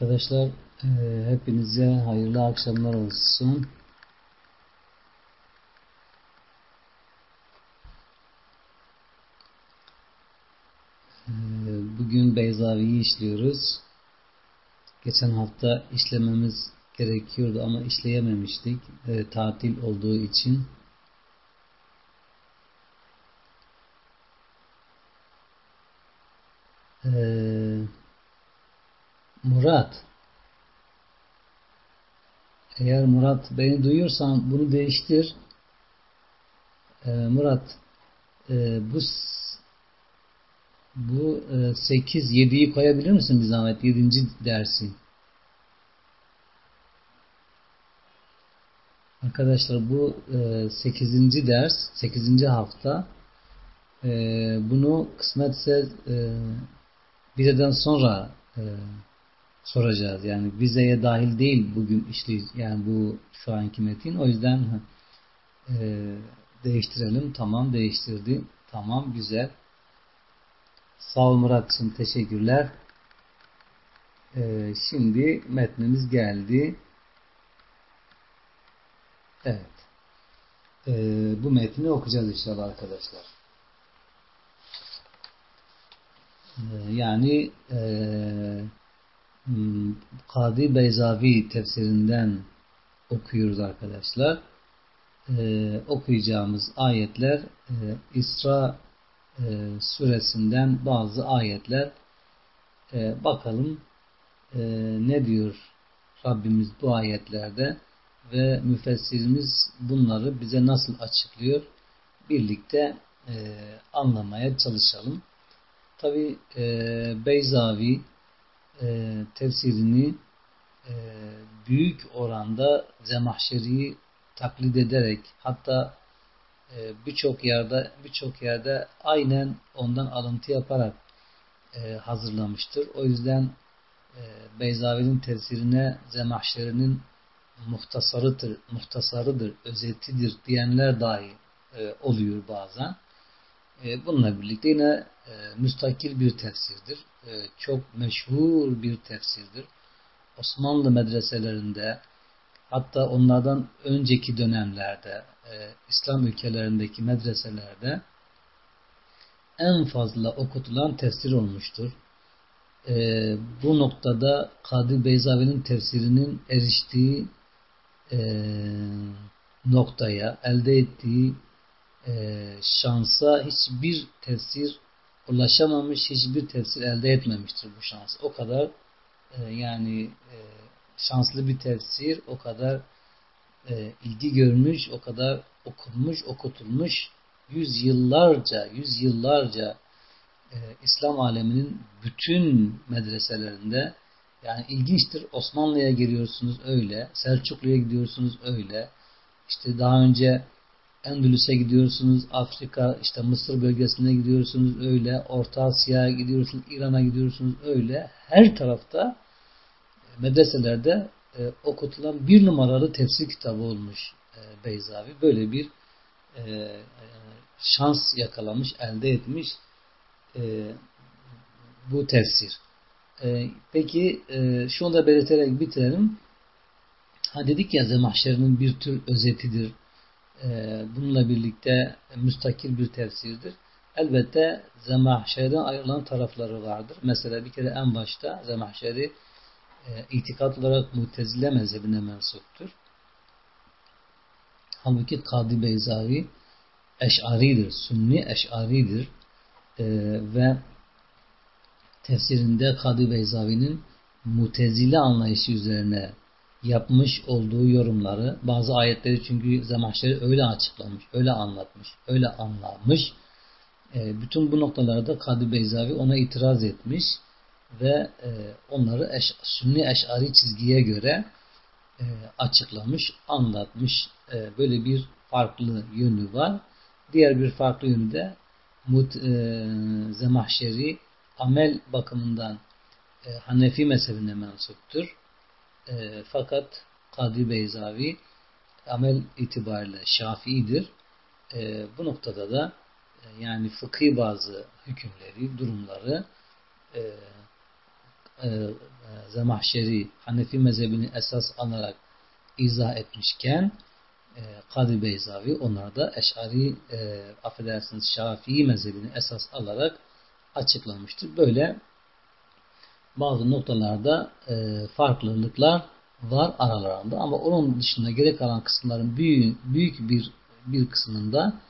Arkadaşlar e, hepinize hayırlı akşamlar olsun. E, bugün Beyzavi'yi işliyoruz. Geçen hafta işlememiz gerekiyordu ama işleyememiştik e, tatil olduğu için. Eee Murat eğer Murat beni duyuyorsan bunu değiştir. Ee, Murat e, bu bu e, 8 7'yi koyabilir misin bir zahmet 7. dersi? Arkadaşlar bu e, 8. ders 8. hafta e, bunu kısmetse e, birden sonra e, soracağız. Yani vizeye dahil değil bugün işli yani bu şu anki metin. O yüzden e, değiştirelim. Tamam değiştirdi. Tamam güzel. Sağ ol Murat'cığım teşekkürler. E, şimdi metnimiz geldi. Evet. E, bu metni okuyacağız inşallah arkadaşlar. E, yani eee Kadı Beyzavi tefsirinden okuyoruz arkadaşlar. Ee, okuyacağımız ayetler e, İsra e, suresinden bazı ayetler. E, bakalım e, ne diyor Rabbimiz bu ayetlerde ve müfessirimiz bunları bize nasıl açıklıyor birlikte e, anlamaya çalışalım. Tabi e, Beyzavi e, tefsirini e, büyük oranda Zemahşeri'yi taklit ederek hatta e, birçok yerde birçok yerde aynen ondan alıntı yaparak e, hazırlamıştır. O yüzden e, Beyzavi'nin tefsirine Zemahşeri'nin muhtasarıdır, muhtasarıdır, özetidir diyenler dahi e, oluyor bazen. E, bununla birlikte yine e, müstakil bir tefsirdir. E, çok meşhur bir tefsirdir. Osmanlı medreselerinde hatta onlardan önceki dönemlerde İslam ülkelerindeki medreselerde en fazla okutulan tefsir olmuştur. bu noktada Kadir Beyzavi'nin tefsirinin eriştiği noktaya, elde ettiği e, şansa hiçbir tefsir ulaşamamış, hiçbir tefsir elde etmemiştir bu şans. O kadar e, yani e, şanslı bir tefsir, o kadar e, ilgi görmüş, o kadar okunmuş, okutulmuş, yüz yıllarca, yüz yıllarca e, İslam aleminin bütün medreselerinde yani ilginçtir. Osmanlı'ya geliyorsunuz öyle, Selçuklu'ya gidiyorsunuz öyle. İşte daha önce Endülüs'e gidiyorsunuz, Afrika, işte Mısır bölgesine gidiyorsunuz öyle, Orta Asya'ya gidiyorsunuz, İran'a gidiyorsunuz öyle. Her tarafta medreselerde e, okutulan bir numaralı tefsir kitabı olmuş e, Beyzavi. Böyle bir e, şans yakalamış, elde etmiş e, bu tefsir. E, peki e, şunu da belirterek bitirelim. Ha dedik ya Zemahşer'in bir tür özetidir bununla birlikte müstakil bir tefsirdir. Elbette Zemahşer'den ayrılan tarafları vardır. Mesela bir kere en başta Zemahşer'i e, itikat olarak mutezile mezhebine mensuptur. Halbuki Kadı Beyzavi eşaridir, sünni eşaridir e, ve tefsirinde Kadı Beyzavi'nin mutezile anlayışı üzerine yapmış olduğu yorumları, bazı ayetleri çünkü Zemahşeri öyle açıklamış, öyle anlatmış, öyle anlamış. E, bütün bu noktalarda Kadı Beyzavi ona itiraz etmiş ve e, onları eş, sünni eşari çizgiye göre e, açıklamış, anlatmış. E, böyle bir farklı yönü var. Diğer bir farklı yönü de Mut, e, Zemahşeri amel bakımından e, Hanefi mezhebine mensuptur e, fakat Kadri Beyzavi amel itibariyle Şafii'dir. E, bu noktada da e, yani fıkhi bazı hükümleri, durumları e, e, Zemahşeri Hanefi mezhebini esas alarak izah etmişken e, Kadı Beyzavi onlar da Eş'ari e, affedersiniz Şafii mezhebini esas alarak açıklamıştır. Böyle bazı noktalarda e, farklılıklar var aralarında ama onun dışında geri kalan kısımların büyük, büyük bir bir kısmında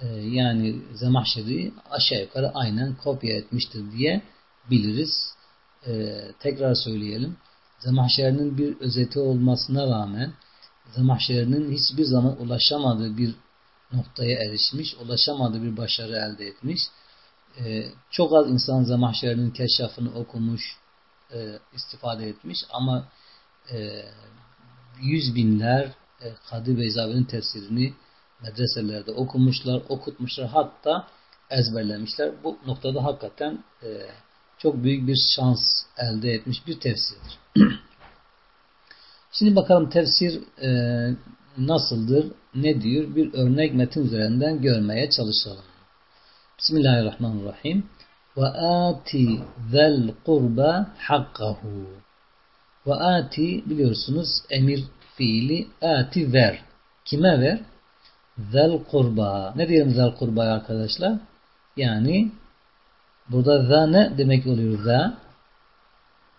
e, yani Zemahşeri aşağı yukarı aynen kopya etmiştir diye biliriz. E, tekrar söyleyelim. Zemahşerinin bir özeti olmasına rağmen Zemahşerinin hiçbir zaman ulaşamadığı bir noktaya erişmiş, ulaşamadığı bir başarı elde etmiş. E, çok az insan Zemahşerinin keşfını okumuş, e, istifade etmiş ama e, yüz binler e, Kadı Beyzavi'nin tefsirini medreselerde okumuşlar, okutmuşlar hatta ezberlemişler. Bu noktada hakikaten e, çok büyük bir şans elde etmiş bir tefsirdir. Şimdi bakalım tefsir e, nasıldır, ne diyor? Bir örnek metin üzerinden görmeye çalışalım. Bismillahirrahmanirrahim. Zel kurba hakkahu. Ve ati biliyorsunuz emir fiili ati ver. Kime ver? Zel kurba. Ne diyelim zel kurba arkadaşlar? Yani burada za ne demek oluyor za?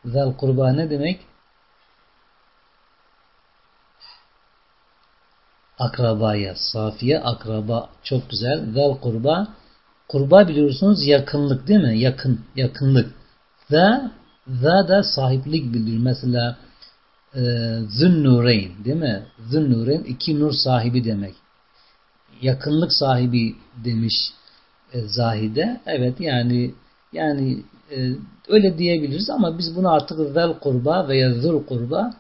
Zel kurba ne demek? Akrabaya, safiye, akraba. Çok güzel. Zel kurba. Kurba biliyorsunuz yakınlık değil mi? Yakın, yakınlık. Ve za da sahiplik bildiriyor. Mesela e, Zünnureyn değil mi? Zünnureyn iki nur sahibi demek yakınlık sahibi demiş e, Zahide. Evet yani yani e, öyle diyebiliriz ama biz bunu artık zel kurba veya zul kurba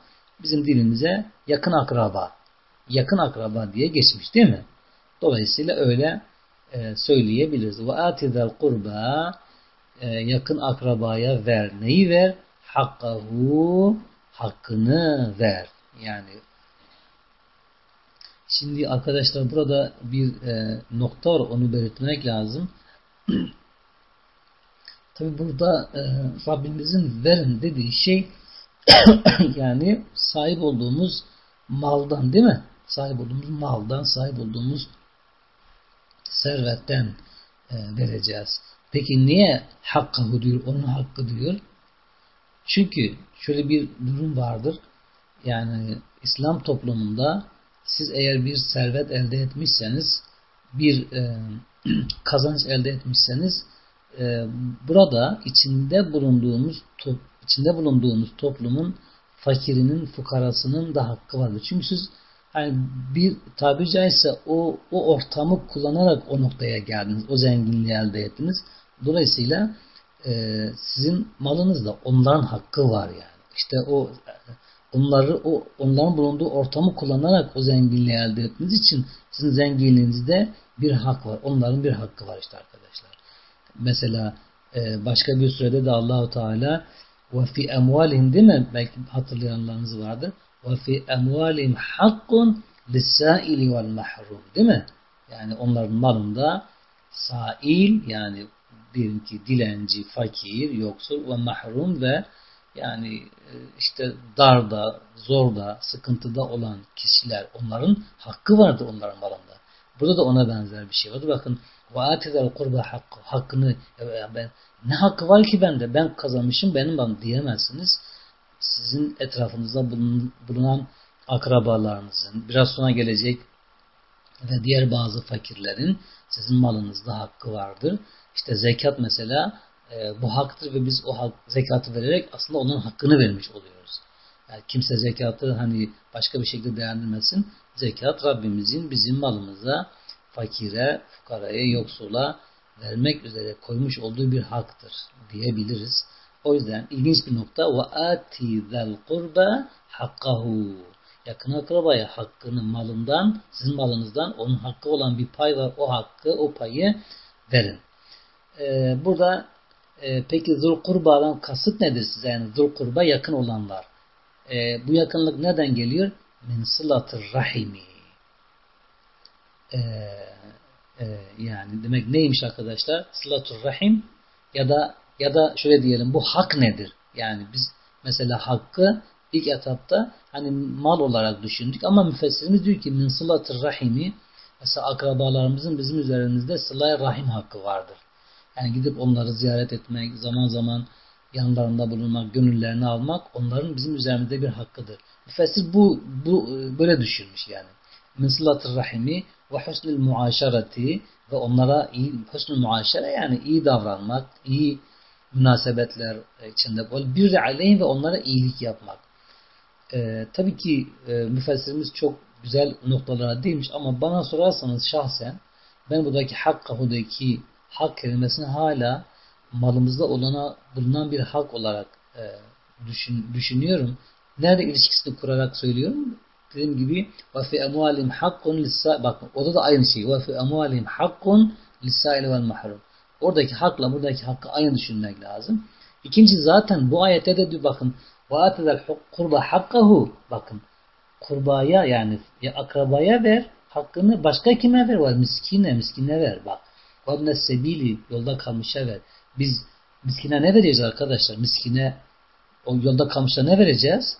bizim dilimize yakın akraba yakın akraba diye geçmiş değil mi? Dolayısıyla öyle e, söyleyebiliriz. Ve atizel kurba e, yakın akrabaya ver. Neyi ver? Hakkahu hakkını ver. Yani Şimdi arkadaşlar burada bir e, nokta var onu belirtmek lazım. Tabi burada e, Rabbimizin verin dediği şey yani sahip olduğumuz maldan değil mi? Sahip olduğumuz maldan, sahip olduğumuz servetten e, vereceğiz. Peki niye hakkı diyor, onun hakkı diyor? Çünkü şöyle bir durum vardır. Yani İslam toplumunda siz eğer bir servet elde etmişseniz, bir e, kazanç elde etmişseniz e, burada içinde bulunduğumuz içinde bulunduğumuz toplumun fakirinin, fukarasının da hakkı vardır. Çünkü siz yani bir tabiri caizse o, o ortamı kullanarak o noktaya geldiniz. O zenginliği elde ettiniz. Dolayısıyla e, sizin malınızda onların hakkı var yani. İşte o onları o onların bulunduğu ortamı kullanarak o zenginliği elde ettiğiniz için sizin zenginliğinizde bir hak var. Onların bir hakkı var işte arkadaşlar. Mesela e, başka bir sürede de Allahu Teala ve fi emvalihim değil mi? Belki hatırlayanlarınız vardır. Ve fi emvalihim hakkun lissaili değil mi? Yani onların malında sail yani diyelim ki dilenci, fakir, yoksul ve mahrum ve yani e, işte darda, zorda, sıkıntıda olan kişiler onların hakkı vardır onların malında. Burada da ona benzer bir şey vardır. Bakın وَاَتِذَا kurba hakkı hakkını ben ne hakkı var ki bende ben kazanmışım benim bana diyemezsiniz. Sizin etrafınızda bulunan akrabalarınızın biraz sonra gelecek ve diğer bazı fakirlerin sizin malınızda hakkı vardır. İşte zekat mesela e, bu haktır ve biz o hak, zekatı vererek aslında onun hakkını vermiş oluyoruz. Yani kimse zekatı hani başka bir şekilde değerlendirmesin. Zekat Rabbimizin bizim malımıza fakire, fukaraya, yoksula vermek üzere koymuş olduğu bir haktır diyebiliriz. O yüzden ilginç bir nokta ve ati zel kurba hakkahu yakın akrabaya hakkını malından, sizin malınızdan onun hakkı olan bir pay var. O hakkı, o payı verin. Ee, burada e, peki Zulkurba'dan kasıt nedir size? Yani Zulkurba yakın olanlar. E, bu yakınlık neden geliyor? Min sılatır rahimi. E, e, yani demek neymiş arkadaşlar? Sılatur rahim ya da ya da şöyle diyelim bu hak nedir? Yani biz mesela hakkı ilk etapta hani mal olarak düşündük ama müfessirimiz diyor ki min sılatır rahimi mesela akrabalarımızın bizim üzerimizde sılay rahim hakkı vardır. Yani gidip onları ziyaret etmek, zaman zaman yanlarında bulunmak, gönüllerini almak onların bizim üzerimizde bir hakkıdır. Müfessir bu, bu böyle düşünmüş yani. Min sılatır rahimi ve husnul muaşereti ve onlara iyi, husnul muaşere yani iyi davranmak, iyi münasebetler içinde ol. Bir aleyhim ve onlara iyilik yapmak. Ee, tabii ki e, müfessirimiz çok güzel noktalara değmiş ama bana sorarsanız şahsen ben buradaki hakkahudaki hak kelimesini hala malımızda olana bulunan bir hak olarak e, düşün, düşünüyorum. Nerede ilişkisini kurarak söylüyorum? Dediğim gibi ve fi emualim bakın orada da aynı şey. Ve fi emualim hakkun lissail vel mahrum. Oradaki hakla buradaki hakkı aynı düşünmek lazım. İkinci zaten bu ayette de bakın ve atedel kurba hakkahu bakın kurbaya yani ya akrabaya ver hakkını başka kime ver? Ve miskine miskine ver bak. Ve sebili yolda kalmışa ver. Biz miskine ne vereceğiz arkadaşlar? Miskine o yolda kalmışa ne vereceğiz?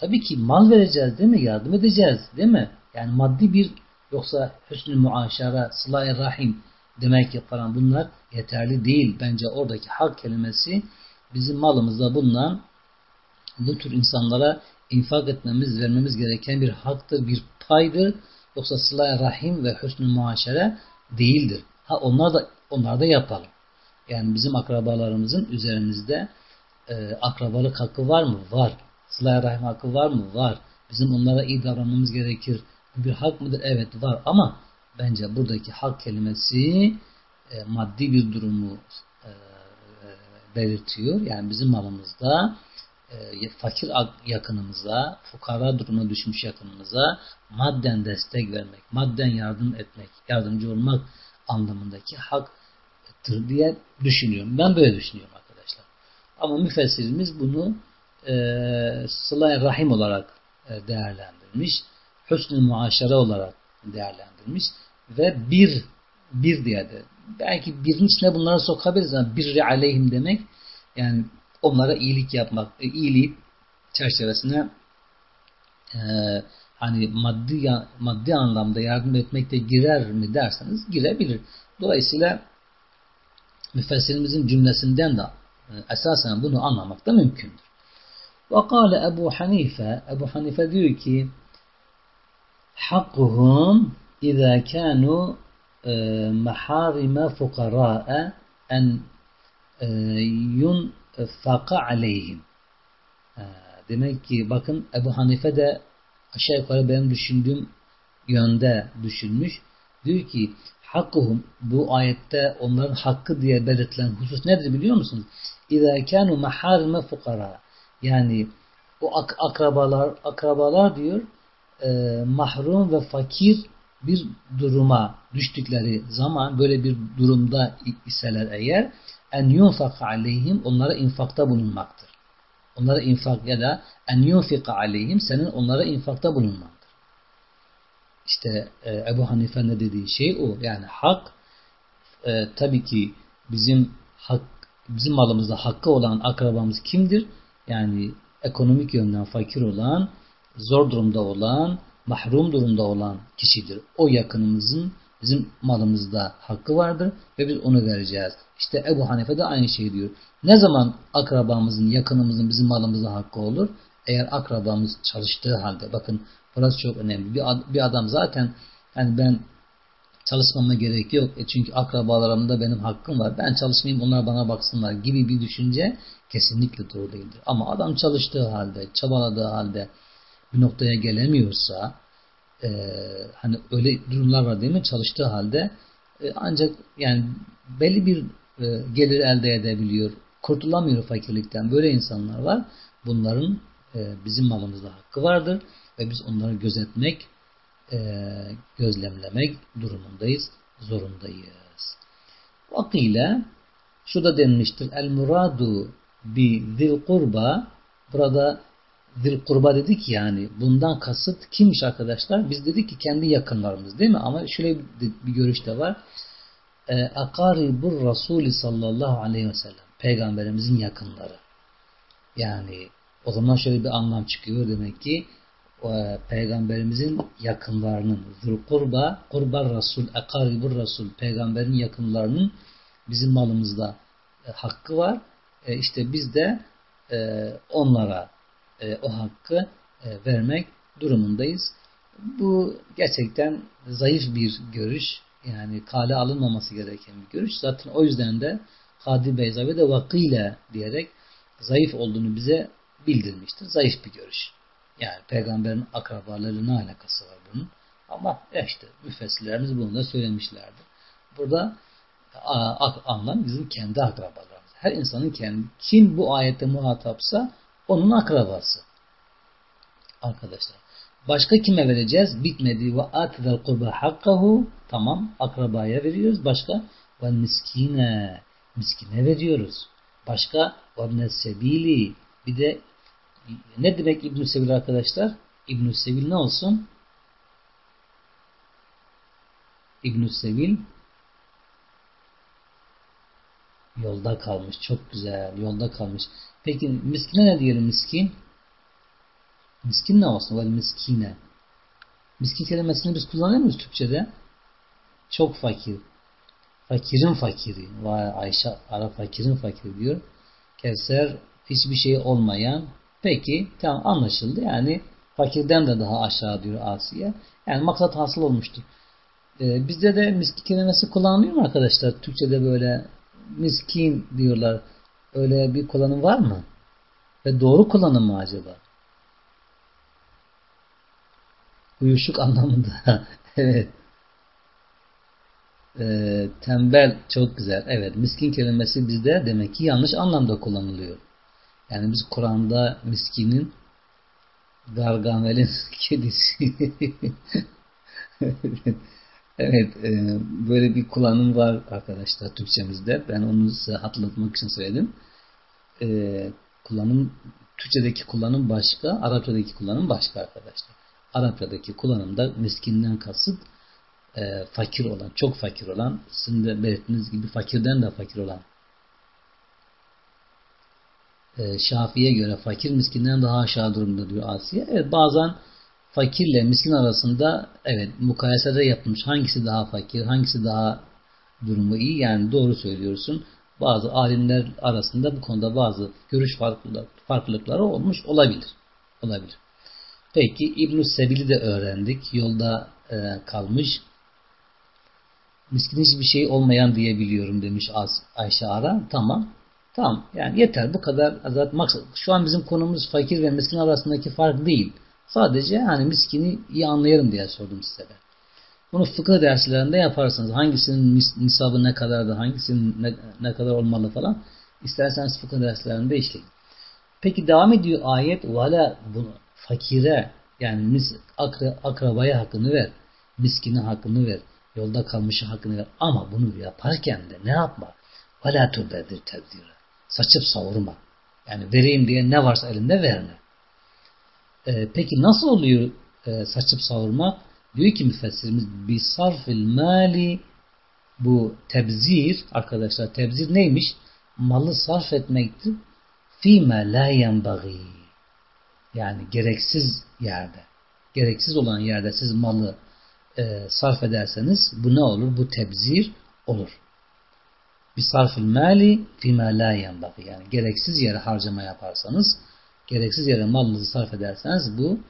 Tabii ki mal vereceğiz değil mi? Yardım edeceğiz değil mi? Yani maddi bir yoksa hüsnü muaşara, sıla rahim demek ki falan bunlar yeterli değil. Bence oradaki hak kelimesi bizim malımızda bulunan bu tür insanlara infak etmemiz, vermemiz gereken bir haktır, bir paydır. Yoksa sıla rahim ve hüsnü muaşere değildir. Ha onlar da onlar da yapalım. Yani bizim akrabalarımızın üzerimizde e, akrabalık hakkı var mı? Var. Sıla rahim hakkı var mı? Var. Bizim onlara iyi davranmamız gerekir. Bu bir hak mıdır? Evet var ama bence buradaki hak kelimesi e, maddi bir durumu e, belirtiyor. Yani bizim malımızda e, fakir yakınımıza, fukara durumuna düşmüş yakınımıza madden destek vermek, madden yardım etmek, yardımcı olmak anlamındaki haktır diye düşünüyorum. Ben böyle düşünüyorum arkadaşlar. Ama müfessirimiz bunu e, sıla rahim olarak e, değerlendirmiş. Hüsnü muaşere olarak değerlendirmiş. Ve bir bir diye de belki birin içine bunları sokabiliriz ama birri aleyhim demek yani onlara iyilik yapmak, e, iyiliği çerçevesine e, hani maddi maddi anlamda yardım etmek de girer mi derseniz girebilir. Dolayısıyla müfessirimizin cümlesinden de e, esasen bunu anlamak da mümkündür Ve Ebu Hanife Ebu Hanife diyor ki hakkuhum اِذَا كَانُوا مَحَارِمَ فُقَرَاءَ en yunfaka aleyhim. Demek ki bakın Ebu Hanife de aşağı yukarı benim düşündüğüm yönde düşünmüş. Diyor ki hakkuhum bu ayette onların hakkı diye belirtilen husus nedir biliyor musunuz? İzâ kânû mahârime fukara. yani o ak akrabalar akrabalar diyor e, mahrum ve fakir bir duruma düştükleri zaman böyle bir durumda iseler eğer en yunfaka aleyhim onlara infakta bulunmaktır. Onlara infak ya da en yunfika aleyhim senin onlara infakta bulunmaktır. İşte e, Ebu Hanife'nin dediği şey o. Yani hak e, tabii ki bizim hak bizim malımızda hakkı olan akrabamız kimdir? Yani ekonomik yönden fakir olan, zor durumda olan, mahrum durumda olan kişidir. O yakınımızın bizim malımızda hakkı vardır ve biz onu vereceğiz. İşte Ebu Hanife de aynı şeyi diyor. Ne zaman akrabamızın, yakınımızın bizim malımızda hakkı olur? Eğer akrabamız çalıştığı halde. Bakın burası çok önemli. Bir, adam zaten hani ben çalışmama gerek yok. E çünkü akrabalarımda benim hakkım var. Ben çalışmayayım onlar bana baksınlar gibi bir düşünce kesinlikle doğru değildir. Ama adam çalıştığı halde, çabaladığı halde bir noktaya gelemiyorsa e, hani öyle durumlar var değil mi? Çalıştığı halde e, ancak yani belli bir e, gelir elde edebiliyor. Kurtulamıyor fakirlikten. Böyle insanlar var. Bunların e, bizim malımızda hakkı vardır ve biz onları gözetmek, e, gözlemlemek durumundayız, zorundayız. Vakile şurada denmiştir. El muradu bi zil kurba burada zil kurba dedik yani bundan kasıt kimmiş arkadaşlar? Biz dedik ki kendi yakınlarımız değil mi? Ama şöyle bir, görüş de var. Akaribur Resulü sallallahu aleyhi ve sellem. Peygamberimizin yakınları. Yani o zaman şöyle bir anlam çıkıyor demek ki e, peygamberimizin yakınlarının zul kurba kurbar rasul ekaribur rasul peygamberin yakınlarının bizim malımızda e, hakkı var. E, işte biz de e, onlara e, o hakkı e, vermek durumundayız. Bu gerçekten zayıf bir görüş. Yani kale alınmaması gereken bir görüş. Zaten o yüzden de Kadir Beyzavi de vakile diyerek zayıf olduğunu bize bildirmiştir. Zayıf bir görüş. Yani peygamberin akrabaları ne alakası var bunun? Ama işte müfessirlerimiz bunu da söylemişlerdir. Burada anlam bizim kendi akrabalarımız. Her insanın kendi, kim bu ayette muhatapsa onun akrabası. Arkadaşlar. Başka kime vereceğiz? Bitmedi. Ve atidel kurba hakkahu. Tamam. Akrabaya veriyoruz. Başka? Ve miskine. Miskine veriyoruz. Başka? Ve sebili. Bir de ne demek İbn-i Sevil arkadaşlar? İbn-i Sevil ne olsun? İbn-i Sevil yolda kalmış. Çok güzel. Yolda kalmış. Peki miskine ne diyelim miskin? Miskin ne olsun? Vel miskine. Miskin kelimesini biz kullanıyor muyuz Türkçe'de? Çok fakir. Fakirin fakiri. Vay Ayşe Arap fakirin fakiri diyor. Kevser hiçbir şey olmayan. Peki tamam anlaşıldı. Yani fakirden de daha aşağı diyor Asiye. Yani maksat hasıl olmuştur. Ee, bizde de miskin kelimesi kullanılıyor mu arkadaşlar? Türkçe'de böyle miskin diyorlar. Öyle bir kullanım var mı? Ve doğru kullanım mı acaba? Uyuşuk anlamında. evet. Ee, tembel çok güzel. Evet. Miskin kelimesi bizde demek ki yanlış anlamda kullanılıyor. Yani biz Kur'an'da miskinin Gargamel'in kedisi Evet, e, böyle bir kullanım var arkadaşlar Türkçemizde. Ben onu size hatırlatmak için söyledim. E, kullanım Türkçedeki kullanım başka, Arapçadaki kullanım başka arkadaşlar. Arapçadaki kullanımda miskinden kasıt e, fakir olan, çok fakir olan, sizin de belirttiğiniz gibi fakirden de fakir olan. E, Şafi'ye göre fakir miskinden daha aşağı durumda diyor Asiye. Evet bazen fakirle miskin arasında evet mukayesede yapılmış. Hangisi daha fakir, hangisi daha durumu iyi? Yani doğru söylüyorsun. Bazı alimler arasında bu konuda bazı görüş farklılıkları olmuş olabilir. Olabilir. Peki İbn-i Sebil'i de öğrendik. Yolda e, kalmış. Miskin hiçbir şey olmayan diyebiliyorum demiş Ayşe Ara. Tamam. Tamam. Yani yeter. Bu kadar. Zaten maksat. Şu an bizim konumuz fakir ve miskin arasındaki fark değil. Sadece hani miskini iyi anlayarım diye sordum size de. Bunu fıkıh derslerinde yaparsınız. Hangisinin nisabı ne kadardı, hangisinin ne, ne kadar olmalı falan. İsterseniz fıkıh derslerinde işleyin. Peki devam ediyor ayet. Vala bunu fakire yani mis, akra, akrabaya hakkını ver. Miskine hakkını ver. Yolda kalmışı hakkını ver. Ama bunu yaparken de ne yapma? Vala turbedir tebdire. Saçıp savurma. Yani vereyim diye ne varsa elinde verme. E, peki nasıl oluyor e, saçıp savurmak? Diyor ki müfessirimiz bir sarfil mali bu tebzir arkadaşlar tebzir neymiş? Malı sarf etmektir. Fime la yenbagi yani gereksiz yerde gereksiz olan yerde siz malı e, sarf ederseniz bu ne olur? Bu tebzir olur. Bir sarfil mali fime la yenbagi yani gereksiz yere harcama yaparsanız gereksiz yere malınızı sarf ederseniz bu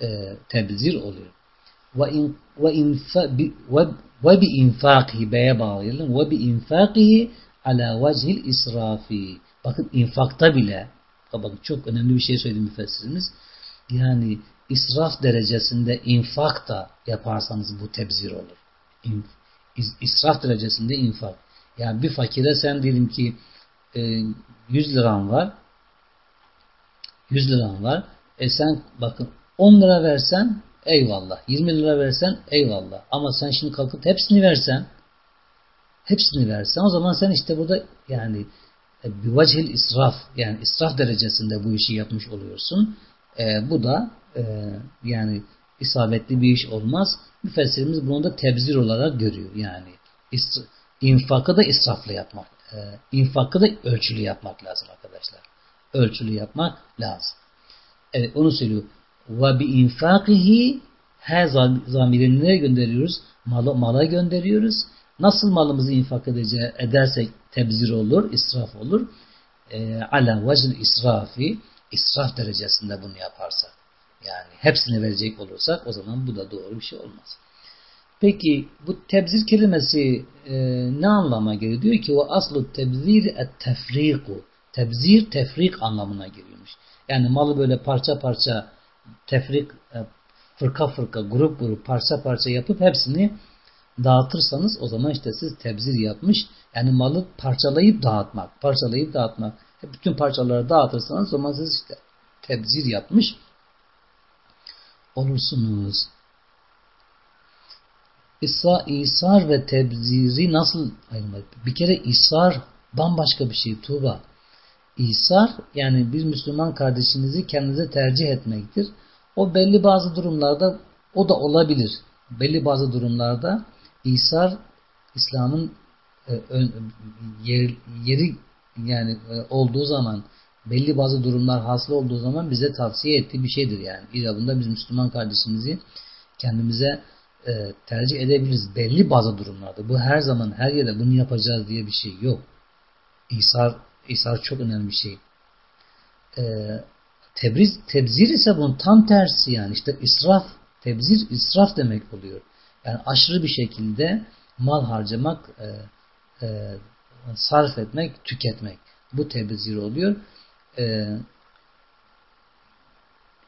e, tebzir oluyor. Ve in ve ve bi infakihi beye bağlayalım. Ve bi infakihi ala vecihil israfi. Bakın infakta bile bakın çok önemli bir şey söyledi müfessirimiz. Yani israf derecesinde infak da yaparsanız bu tebzir olur. İn, israf derecesinde infak. Yani bir fakire sen diyelim ki e, 100 liran var 100 liran var. E sen bakın 10 lira versen eyvallah. 20 lira versen eyvallah. Ama sen şimdi kalkıp hepsini versen hepsini versen o zaman sen işte burada yani e, bir vecihil israf yani israf derecesinde bu işi yapmış oluyorsun. E, bu da e, yani isabetli bir iş olmaz. Müfessirimiz bunu da tebzir olarak görüyor. Yani infakı da israflı yapmak. E, infakı da ölçülü yapmak lazım arkadaşlar. Ölçülü yapmak lazım. Evet onu söylüyor. Ve bi infakihi her zamirini gönderiyoruz? Mala, mala gönderiyoruz. Nasıl malımızı infak edeceği, edersek tebzir olur, israf olur. E, ala vecn israfi israf derecesinde bunu yaparsak. Yani hepsini verecek olursak o zaman bu da doğru bir şey olmaz. Peki bu tebzir kelimesi e, ne anlama geliyor? Diyor ki o aslu tebzir et tefriku. Tebzir tefrik anlamına geliyormuş. Yani malı böyle parça parça tefrik e, fırka fırka grup grup parça parça yapıp hepsini dağıtırsanız o zaman işte siz tebzir yapmış. Yani malı parçalayıp dağıtmak. Parçalayıp dağıtmak. Bütün parçaları dağıtırsanız o zaman siz işte tebzir yapmış olursunuz. İsa, İsar ve tebziri nasıl ayırmak? Bir kere İsar bambaşka bir şey Tuğba. İsar yani bir Müslüman kardeşinizi kendinize tercih etmektir. O belli bazı durumlarda o da olabilir. Belli bazı durumlarda İsar İslam'ın e, yeri yani e, olduğu zaman belli bazı durumlar hasıl olduğu zaman bize tavsiye ettiği bir şeydir yani. İrabında biz Müslüman kardeşimizi kendimize e, tercih edebiliriz belli bazı durumlarda. Bu her zaman her yerde bunu yapacağız diye bir şey yok. İsar, İsar çok önemli bir şey. E, tebriz, tebzir ise bunun tam tersi yani işte israf, tebzir israf demek oluyor. Yani aşırı bir şekilde mal harcamak, e, e, sarf etmek, tüketmek. Bu tebzir oluyor. E,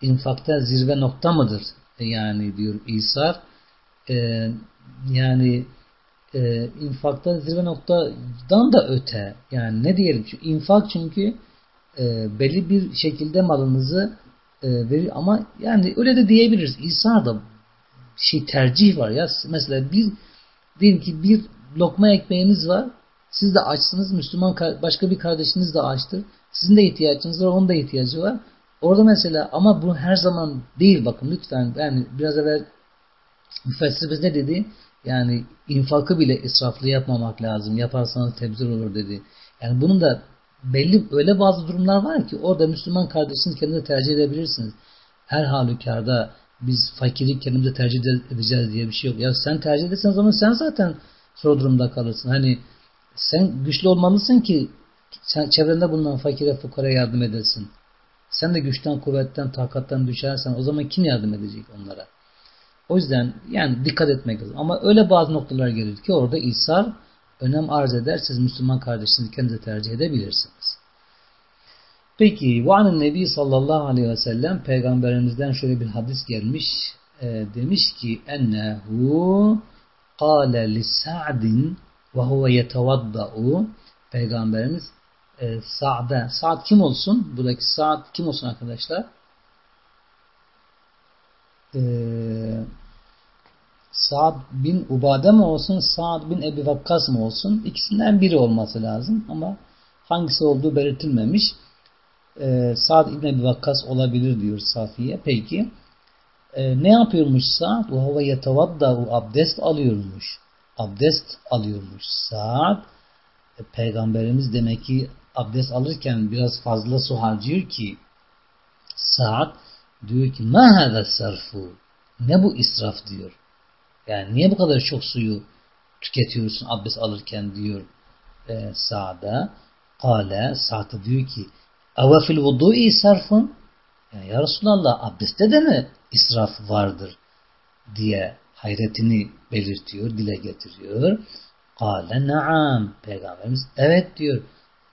infakta zirve nokta mıdır? Yani diyor İsar e, yani e, infakta zirve noktadan da öte yani ne diyelim şu infak çünkü e, belli bir şekilde malınızı e, verir. Ama yani öyle de diyebiliriz. İsa da şey tercih var ya. Mesela bir diyelim ki bir lokma ekmeğiniz var. Siz de açsınız. Müslüman başka bir kardeşiniz de açtır sizin de ihtiyacınız var onun da ihtiyacı var. Orada mesela ama bu her zaman değil. Bakın lütfen yani biraz evvel Müfessirimiz ne dedi? Yani infakı bile israflı yapmamak lazım. Yaparsanız tebzir olur dedi. Yani bunun da belli öyle bazı durumlar var ki orada Müslüman kardeşiniz kendinize tercih edebilirsiniz. Her halükarda biz fakiri kendimize tercih edeceğiz diye bir şey yok. Ya sen tercih edersen o zaman sen zaten zor durumda kalırsın. Hani sen güçlü olmalısın ki sen çevrende bulunan fakire fukara yardım edesin. Sen de güçten, kuvvetten, takattan düşersen o zaman kim yardım edecek onlara? O yüzden yani dikkat etmek lazım. Ama öyle bazı noktalar gelir ki orada İsar önem arz eder. Siz Müslüman kardeşinizi kendinize tercih edebilirsiniz. Peki vanin Nebi sallallahu aleyhi ve sellem peygamberimizden şöyle bir hadis gelmiş. E, demiş ki ennehu kâle li sa'din ve huve yetevadda'u peygamberimiz e, Sa'da Sa'd kim olsun? Buradaki Sa'd kim olsun arkadaşlar? Ee, e, Saad bin Ubade mi olsun, Saad bin Ebi Vakkas mı olsun? İkisinden biri olması lazım ama hangisi olduğu belirtilmemiş. Ee, e, Saad bin Ebi Vakkas olabilir diyor Safiye. Peki e, ne yapıyormuş Saad? Vahve yetevadda abdest alıyormuş. Abdest alıyormuş Saad. E, Peygamberimiz demek ki abdest alırken biraz fazla su harcıyor ki Saad Diyor ki ma hâze sarfu. Ne bu israf diyor. Yani niye bu kadar çok suyu tüketiyorsun abdest alırken diyor e, Sa'da. Kale Sa'da diyor ki Ava fil vudu'i sarfun. Yani ya Resulallah abdestte de mi israf vardır diye hayretini belirtiyor, dile getiriyor. Kale naam. Peygamberimiz evet diyor.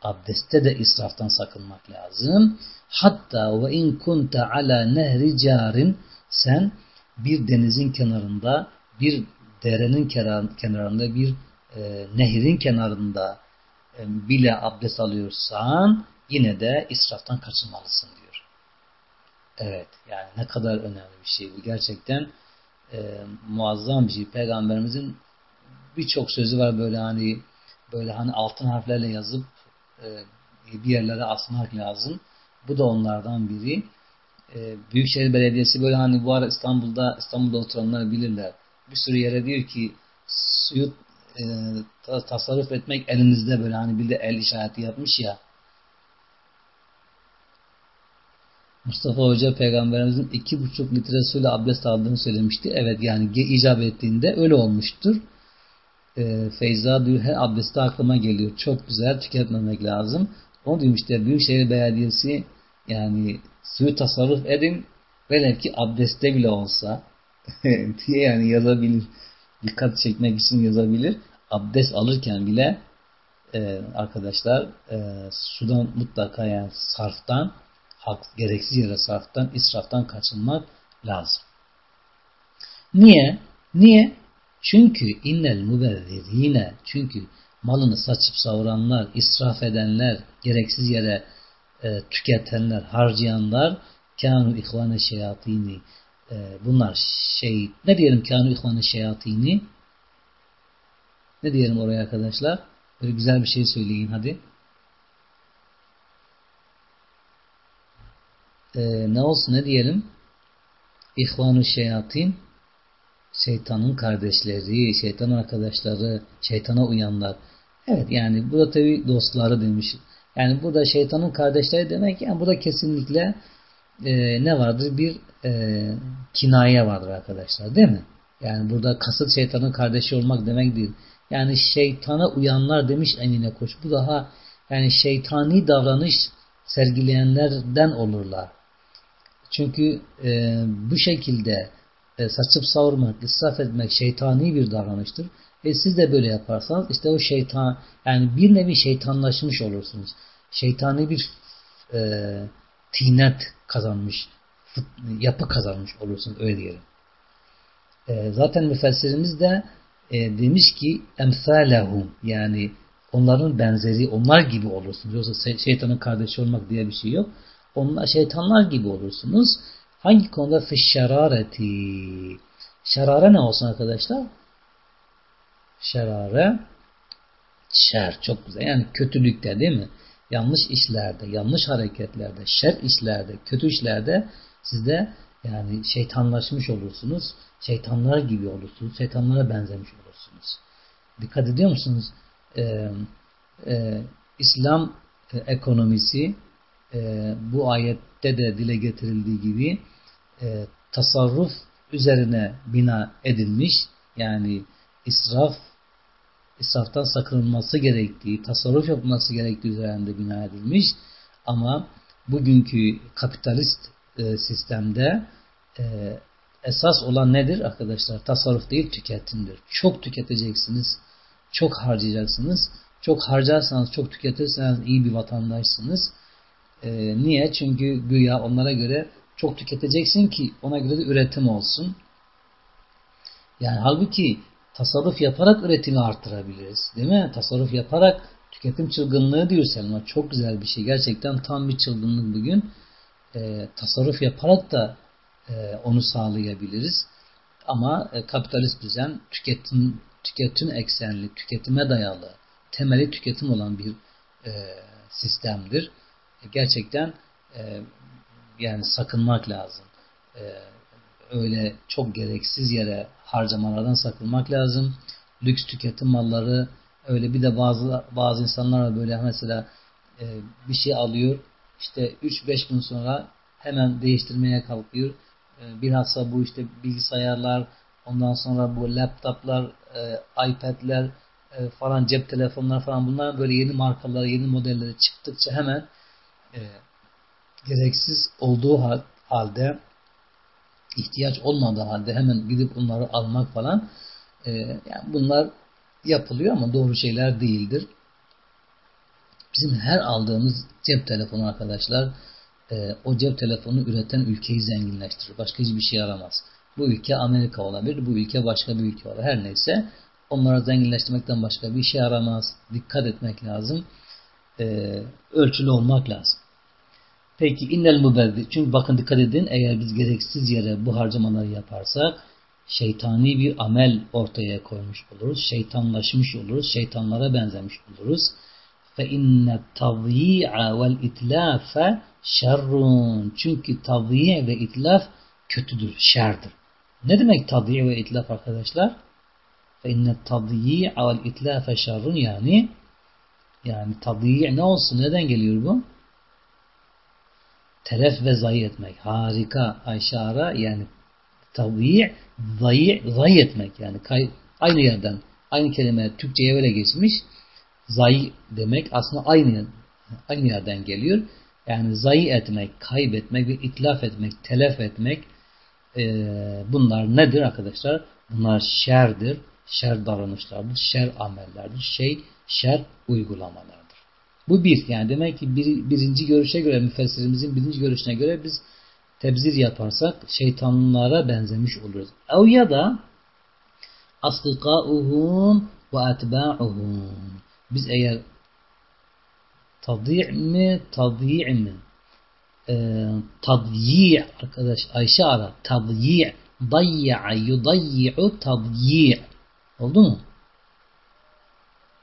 Abdestte de israftan sakınmak lazım. Hatta ve in kunta ala nehri carin sen bir denizin kenarında, bir derenin kenarında, bir e, nehrin kenarında e, bile abdest alıyorsan yine de israftan kaçınmalısın diyor. Evet yani ne kadar önemli bir şey bu. Gerçekten e, muazzam bir şey. Peygamberimizin birçok sözü var böyle hani böyle hani altın harflerle yazıp bir yerlere asmak lazım. Bu da onlardan biri. E, Büyükşehir Belediyesi böyle hani bu ara İstanbul'da İstanbul'da oturanlar bilirler. Bir sürü yere diyor ki suyu e, tasarruf etmek elinizde böyle hani bir de el işareti yapmış ya. Mustafa Hoca peygamberimizin iki buçuk litre suyla abdest aldığını söylemişti. Evet yani icap ettiğinde öyle olmuştur. E, Feyza diyor her abdeste aklıma geliyor. Çok güzel tüketmemek lazım. Onu diyorum işte Büyükşehir Belediyesi yani suyu tasarruf edin velev ki abdeste bile olsa diye yani yazabilir. Dikkat çekmek için yazabilir. Abdest alırken bile e, arkadaşlar e, sudan mutlaka yani sarftan hak, gereksiz yere sarftan, israftan kaçınmak lazım. Niye? Niye? Çünkü innel mübezzirine çünkü malını saçıp savuranlar, israf edenler, gereksiz yere e, tüketenler, harcayanlar kânû ihvâne şeyatini e, bunlar şey ne diyelim kânû ihvâne şeyatini ne diyelim oraya arkadaşlar? Böyle güzel bir şey söyleyin hadi. Ee, ne olsun ne diyelim? İhvanu şeyatin şeytanın kardeşleri, şeytan arkadaşları, şeytana uyanlar. Evet yani bu da tabi dostları demiş. Yani bu da şeytanın kardeşleri demek yani bu da kesinlikle e, ne vardır? Bir e, kinaye vardır arkadaşlar değil mi? Yani burada kasıt şeytanın kardeşi olmak demek değil. Yani şeytana uyanlar demiş Emine Koç. Bu daha yani şeytani davranış sergileyenlerden olurlar. Çünkü e, bu şekilde e, saçıp savurmak, israf etmek şeytani bir davranıştır. Ve siz de böyle yaparsanız işte o şeytan yani bir nevi şeytanlaşmış olursunuz. Şeytani bir e, tinet kazanmış, yapı kazanmış olursunuz öyle diyelim. E, zaten müfessirimiz de e, demiş ki emsalehum yani onların benzeri onlar gibi olursunuz. Yoksa şeytanın kardeşi olmak diye bir şey yok. Onlar şeytanlar gibi olursunuz. Hangi konuda fişşerareti şerare ne olsun arkadaşlar? Şerare şer çok güzel. Yani kötülükte değil mi? Yanlış işlerde, yanlış hareketlerde, şer işlerde, kötü işlerde sizde yani şeytanlaşmış olursunuz. Şeytanlar gibi olursunuz. Şeytanlara benzemiş olursunuz. Dikkat ediyor musunuz? Ee, e, İslam ekonomisi e, bu ayette de dile getirildiği gibi e, tasarruf üzerine bina edilmiş. Yani israf israftan sakınılması gerektiği, tasarruf yapılması gerektiği üzerinde bina edilmiş. Ama bugünkü kapitalist e, sistemde e, esas olan nedir arkadaşlar? Tasarruf değil tüketimdir. Çok tüketeceksiniz, çok harcayacaksınız. Çok harcarsanız, çok tüketirseniz iyi bir vatandaşsınız. E, niye? Çünkü güya onlara göre çok tüketeceksin ki ona göre de üretim olsun. Yani halbuki tasarruf yaparak üretimi artırabiliriz. Değil mi? Tasarruf yaparak tüketim çılgınlığı diyor Selma. Çok güzel bir şey. Gerçekten tam bir çılgınlık bugün. E, tasarruf yaparak da e, onu sağlayabiliriz. Ama e, kapitalist düzen tüketim tüketim eksenli, tüketime dayalı, temeli tüketim olan bir e, sistemdir. Gerçekten e, yani sakınmak lazım. E, öyle çok gereksiz yere harcamalardan sakınmak lazım. Lüks tüketim malları öyle bir de bazı bazı insanlar böyle mesela e, bir şey alıyor işte 3-5 gün sonra hemen değiştirmeye kalkıyor. E, bilhassa bu işte bilgisayarlar ondan sonra bu laptoplar e, iPad'ler e, falan cep telefonları falan bunlar böyle yeni markalar yeni modelleri çıktıkça hemen e, gereksiz olduğu halde ihtiyaç olmadığı halde hemen gidip bunları almak falan e, yani bunlar yapılıyor ama doğru şeyler değildir. Bizim her aldığımız cep telefonu arkadaşlar e, o cep telefonu üreten ülkeyi zenginleştirir. Başka hiçbir şey yaramaz. Bu ülke Amerika olabilir, bu ülke başka bir ülke olabilir. Her neyse onlara zenginleştirmekten başka bir şey yaramaz. Dikkat etmek lazım. E, ölçülü olmak lazım. Peki innel mübezzir. Çünkü bakın dikkat edin eğer biz gereksiz yere bu harcamaları yaparsak şeytani bir amel ortaya koymuş oluruz. Şeytanlaşmış oluruz. Şeytanlara benzemiş oluruz. Fe inne tavyi'a vel itlafe şerrun. Çünkü tavyi ve itlaf kötüdür, şerdir. Ne demek tavyi ve itlaf arkadaşlar? Fe inne tavyi'a vel itlafe şerrun yani yani tavyi ne olsun? Neden geliyor bu? Telef ve zayi etmek. Harika Ayşe ara yani tabi zayi, zayi etmek yani kay, aynı yerden aynı kelime Türkçe'ye öyle geçmiş. Zayi demek aslında aynı aynı yerden geliyor. Yani zayi etmek, kaybetmek ve itlaf etmek, telef etmek e, bunlar nedir arkadaşlar? Bunlar şerdir, şer davranışlardır, şer amellerdir, şey, şer uygulamalardır. Bu bir. Yani demek ki bir, birinci görüşe göre, müfessirimizin birinci görüşüne göre biz tebzir yaparsak şeytanlara benzemiş oluruz. Ev ya da asdıkauhum ve etba'uhum. Biz eğer tadî' mi, tadî' mi? Ee, tadî' arkadaş Ayşe ara. Tadî' dayya'a yudayyi'u tadî' oldu mu?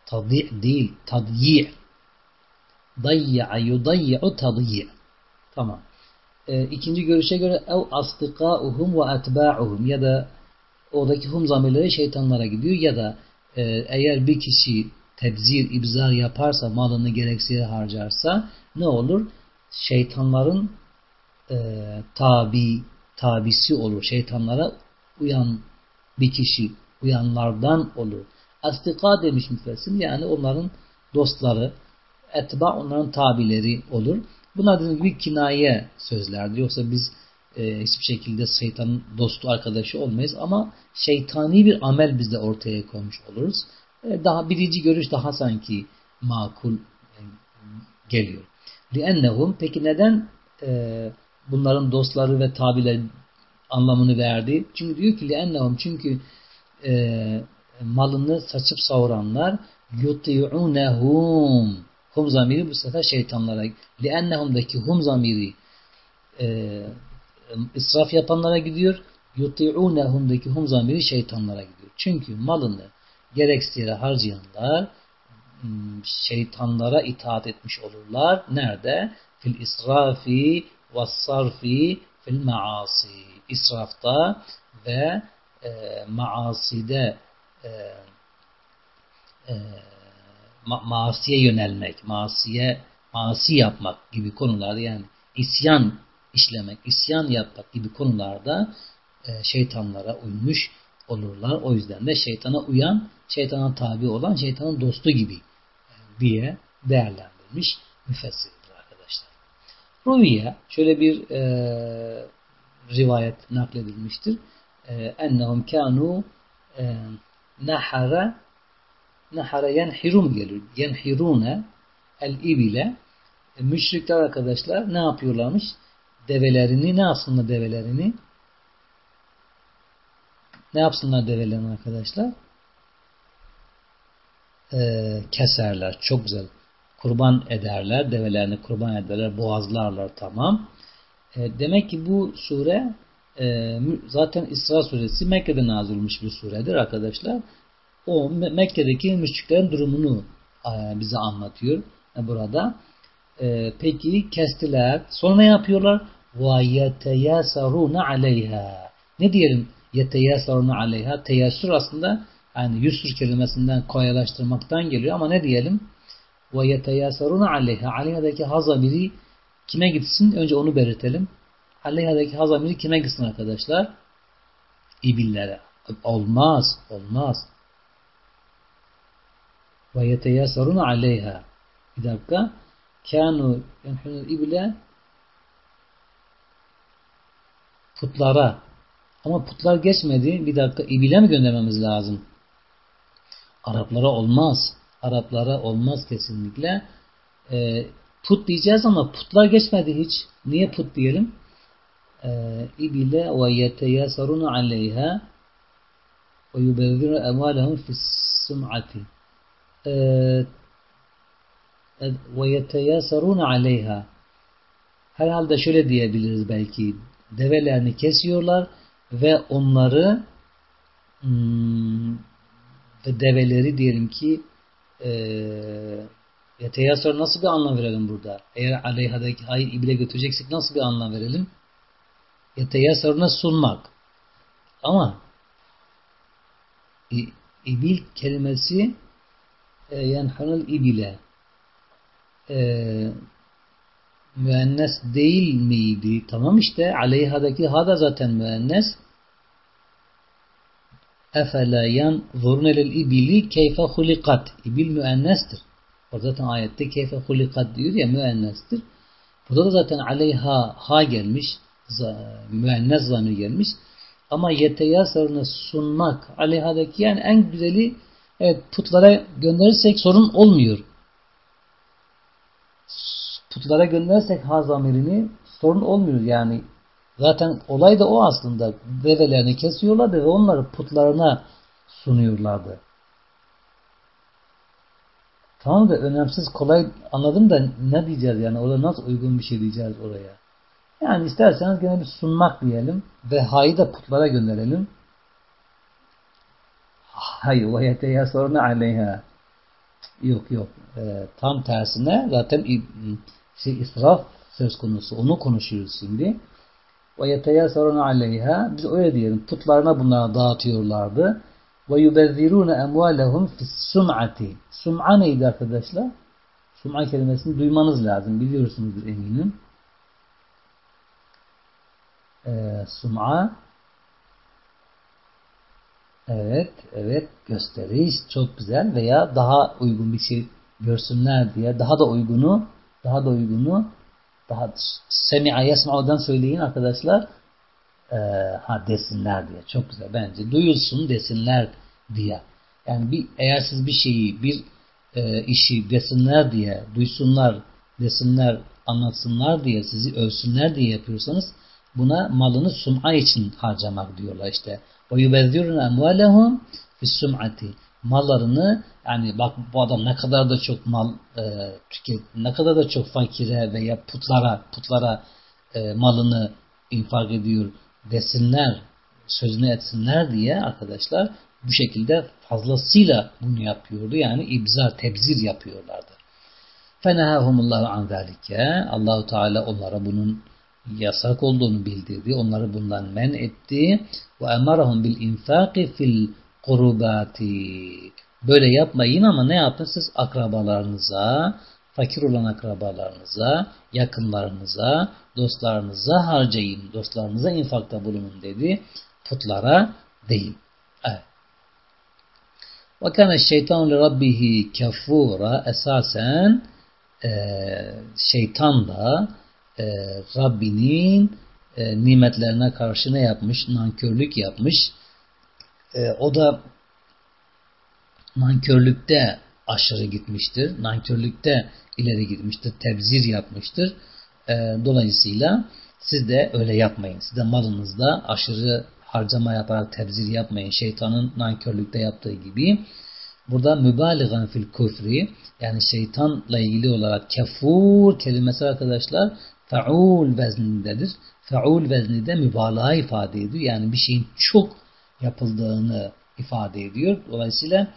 Tadî' değil, tadî' dayya'a yudayyi'u tadî' tamam. Ee, ikinci görüşe göre ev asdıkauhum ve etba'uhum ya da oradaki hum zamirleri şeytanlara gidiyor ya da e, eğer bir kişi tebzir, ibzar yaparsa, malını gereksiz harcarsa ne olur? Şeytanların e, tabi, tabisi olur. Şeytanlara uyan bir kişi, uyanlardan olur. Astika demiş müfessir. Yani onların dostları, etba onların tabileri olur. Bunlar dediğim gibi kinaye sözlerdir. Yoksa biz e, hiçbir şekilde şeytanın dostu arkadaşı olmayız ama şeytani bir amel bizde ortaya koymuş oluruz. E, daha birinci görüş daha sanki makul e, geliyor. لِأَنَّهُمْ Peki neden e, bunların dostları ve tabiler anlamını verdi? Çünkü diyor ki لِأَنَّهُمْ Çünkü e, malını saçıp savuranlar يُطِعُونَهُمْ Hum zamiri bu sefer şeytanlara. Liennehum'daki hum zamiri e, israf yapanlara gidiyor. Yuti'unehum'daki hum zamiri şeytanlara gidiyor. Çünkü malını gereksiz yere harcayanlar hmm, şeytanlara itaat etmiş olurlar. Nerede? Fil israfi ve sarfi fil maasi. İsrafta ve e, maaside e, e, ma masiye yönelmek, masiye masi yapmak gibi konularda yani isyan işlemek, isyan yapmak gibi konularda e, şeytanlara uymuş olurlar. O yüzden de şeytana uyan, şeytana tabi olan, şeytanın dostu gibi e, diye değerlendirilmiş müfessirdir arkadaşlar. Ruviye şöyle bir e, rivayet nakledilmiştir. E, ennehum kanu e, nahara nahara yenhirum gelir. Yenhirune el ibile e, müşrikler arkadaşlar ne yapıyorlarmış? Develerini ne yapsınlar develerini? Ne yapsınlar develerini arkadaşlar? Ee, keserler. Çok güzel. Kurban ederler. Develerini kurban ederler. Boğazlarlar. Tamam. E, demek ki bu sure e, zaten İsra suresi Mekke'de nazil bir suredir arkadaşlar O Mekke'deki müşriklerin durumunu e, bize anlatıyor e, burada. E, peki kestiler. Sonra ne yapıyorlar? وَيَتَيَاسَرُونَ عَلَيْهَا Ne diyelim? يَتَيَاسَرُونَ عَلَيْهَا Teyassür aslında yani yusur kelimesinden kolaylaştırmaktan geliyor ama ne diyelim? وَيَتَيَاسَرُونَ عَلَيْهَا Aleyha'daki hazamiri kime gitsin? Önce onu belirtelim. Aleyha'daki hazamiri kime gitsin arkadaşlar? İbillere. Olmaz. Olmaz. ve yeteyesaruna aleyha. Bir dakika. Kânu yenhunul ibile putlara. Ama putlar geçmedi. Bir dakika ibile mi göndermemiz lazım? Araplara olmaz. Araplara olmaz kesinlikle. E, put diyeceğiz ama putlar geçmedi hiç. Niye put diyelim? Ee, e, ibile ve yeteyesaruna aleyha. Ve yubezzir emvalehum fissum'ati ve yeteyasaruna aleyha herhalde şöyle diyebiliriz belki develerini kesiyorlar ve onları hmm, ve develeri diyelim ki e, yeteyasar nasıl bir anlam verelim burada? Eğer aleyhadaki hayır ibile götüreceksek nasıl bir anlam verelim? Yeteyasarına sunmak. Ama ibil kelimesi e, yanhanıl ibile e, müennes değil miydi? Tamam işte aleyhadaki ha da zaten müennes. Efela yanzurun elel ibili keyfe hulikat. İbil müennestir. O zaten ayette keyfe hulikat diyor ya müennestir. Burada da zaten aleyha ha gelmiş. Müennes zanı gelmiş. Ama yeteyasarını sunmak aleyhadaki yani en güzeli evet putlara gönderirsek sorun olmuyor. Putlara gönderirsek ha zamirini sorun olmuyor yani. Zaten olay da o aslında. Develerini kesiyorlardı ve onları putlarına sunuyorlardı. Tamam da önemsiz kolay anladım da ne diyeceğiz yani orada nasıl uygun bir şey diyeceğiz oraya. Yani isterseniz gene bir sunmak diyelim ve hayı da putlara gönderelim. Hayır ve yeteye sorunu aleyha. Yok yok. E, tam tersine zaten şey, israf söz konusu. Onu konuşuyoruz şimdi. Ve yeteye sorunu aleyha. Biz öyle diyelim. Putlarına bunlara dağıtıyorlardı. Ve yubezzirune emvalehum fis sum'ati. Sum'a neydi arkadaşlar? Sum'a kelimesini duymanız lazım. Biliyorsunuzdur eminim. Ee, sum'a Evet, evet gösteriş çok güzel veya daha uygun bir şey görsünler diye daha da uygunu daha da uygunu daha semi'a yesma'dan söyleyin arkadaşlar e, ha desinler diye. Çok güzel bence. Duyulsun desinler diye. Yani bir eğer siz bir şeyi, bir e, işi desinler diye, duysunlar, desinler, anlatsınlar diye, sizi övsünler diye yapıyorsanız buna malını sum'a için harcamak diyorlar işte. Yubezzirun emvalehum fis-sum'ati. Mallarını yani bak bu adam ne kadar da çok mal e, tüket, ne kadar da çok fakire veya putlara putlara e, malını infak ediyor desinler, sözünü etsinler diye arkadaşlar bu şekilde fazlasıyla bunu yapıyordu. Yani ibzar, tebzir yapıyorlardı. Fenehahumullahu an zalike. Allahu Teala onlara bunun yasak olduğunu bildirdi. Onları bundan men etti. Ve emarahum bil infaki fil kurubati. Böyle yapmayın ama ne yapın siz akrabalarınıza, fakir olan akrabalarınıza, yakınlarınıza, dostlarınıza harcayın. Dostlarınıza infakta bulunun dedi. Putlara değil. Evet. Şeytan li rabbihi kafura esasen e, şeytan da e, Rabbinin e, nimetlerine karşı ne yapmış? Nankörlük yapmış. E, o da nankörlükte aşırı gitmiştir. Nankörlükte ileri gitmiştir. Tebzir yapmıştır. E, dolayısıyla siz de öyle yapmayın. Siz de malınızda aşırı harcama yaparak tebzir yapmayın. Şeytanın nankörlükte yaptığı gibi. Burada mübaliğen fil kufri yani şeytanla ilgili olarak kefur kelimesi arkadaşlar faul veznindedir. Faul vezni de mübalağa ifade ediyor. Yani bir şeyin çok yapıldığını ifade ediyor. Dolayısıyla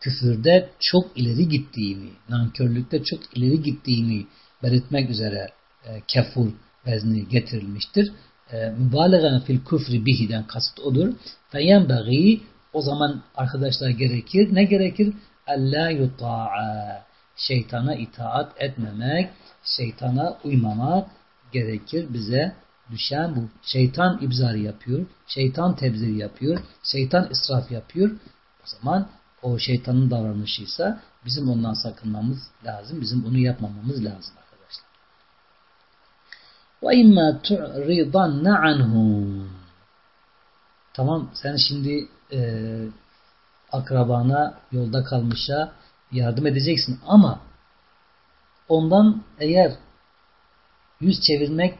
küfürde çok ileri gittiğini, nankörlükte çok ileri gittiğini belirtmek üzere e, kefur vezni getirilmiştir. E, mübalağa fil kufri bihiden kasıt odur. Feyenbeği o zaman arkadaşlar gerekir. Ne gerekir? Alla yuta'a. Şeytana itaat etmemek, şeytana uymamak gerekir. Bize düşen bu. Şeytan ibzarı yapıyor. Şeytan tebziri yapıyor. Şeytan israf yapıyor. O zaman o şeytanın davranışıysa bizim ondan sakınmamız lazım. Bizim onu yapmamamız lazım arkadaşlar. Ve imma tu'ridanna anhum. Tamam sen şimdi e, akrabana yolda kalmışa yardım edeceksin ama ondan eğer yüz çevirmek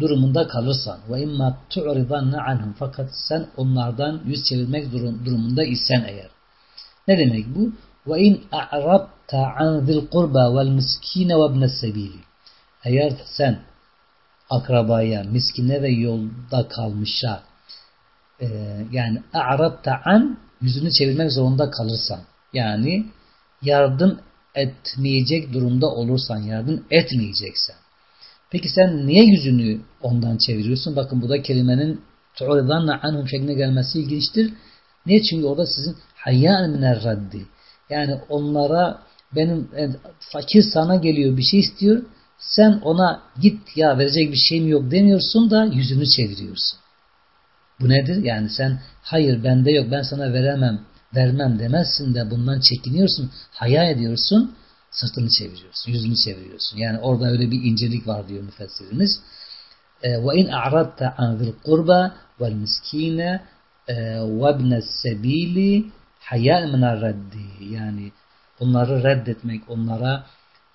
durumunda kalırsan ve imma tu'ridanna anhum fakat sen onlardan yüz çevirmek durumunda isen eğer. Ne demek bu? Ve in a'rabta an zil kurba vel miskine ve ibne sebili. Eğer sen akrabaya, miskine ve yolda kalmışa e, yani a'rabta an yüzünü çevirmek zorunda kalırsan yani yardım etmeyecek durumda olursan yardım etmeyeceksen Peki sen niye yüzünü ondan çeviriyorsun? Bakın bu da kelimenin tu'ridanna anhum şekline gelmesi ilginçtir. Niye? Çünkü orada sizin hayyan miner raddi. Yani onlara benim yani fakir sana geliyor bir şey istiyor. sen ona git ya verecek bir şeyim yok demiyorsun da yüzünü çeviriyorsun. Bu nedir? Yani sen hayır bende yok ben sana veremem vermem demezsin de bundan çekiniyorsun, haya ediyorsun, sırtını çeviriyorsun, yüzünü çeviriyorsun. Yani orada öyle bir incelik var diyor müfessirimiz. Ve in a'radta an zil kurba vel miskine ve ibnes sebili haya min reddi. Yani onları reddetmek, onlara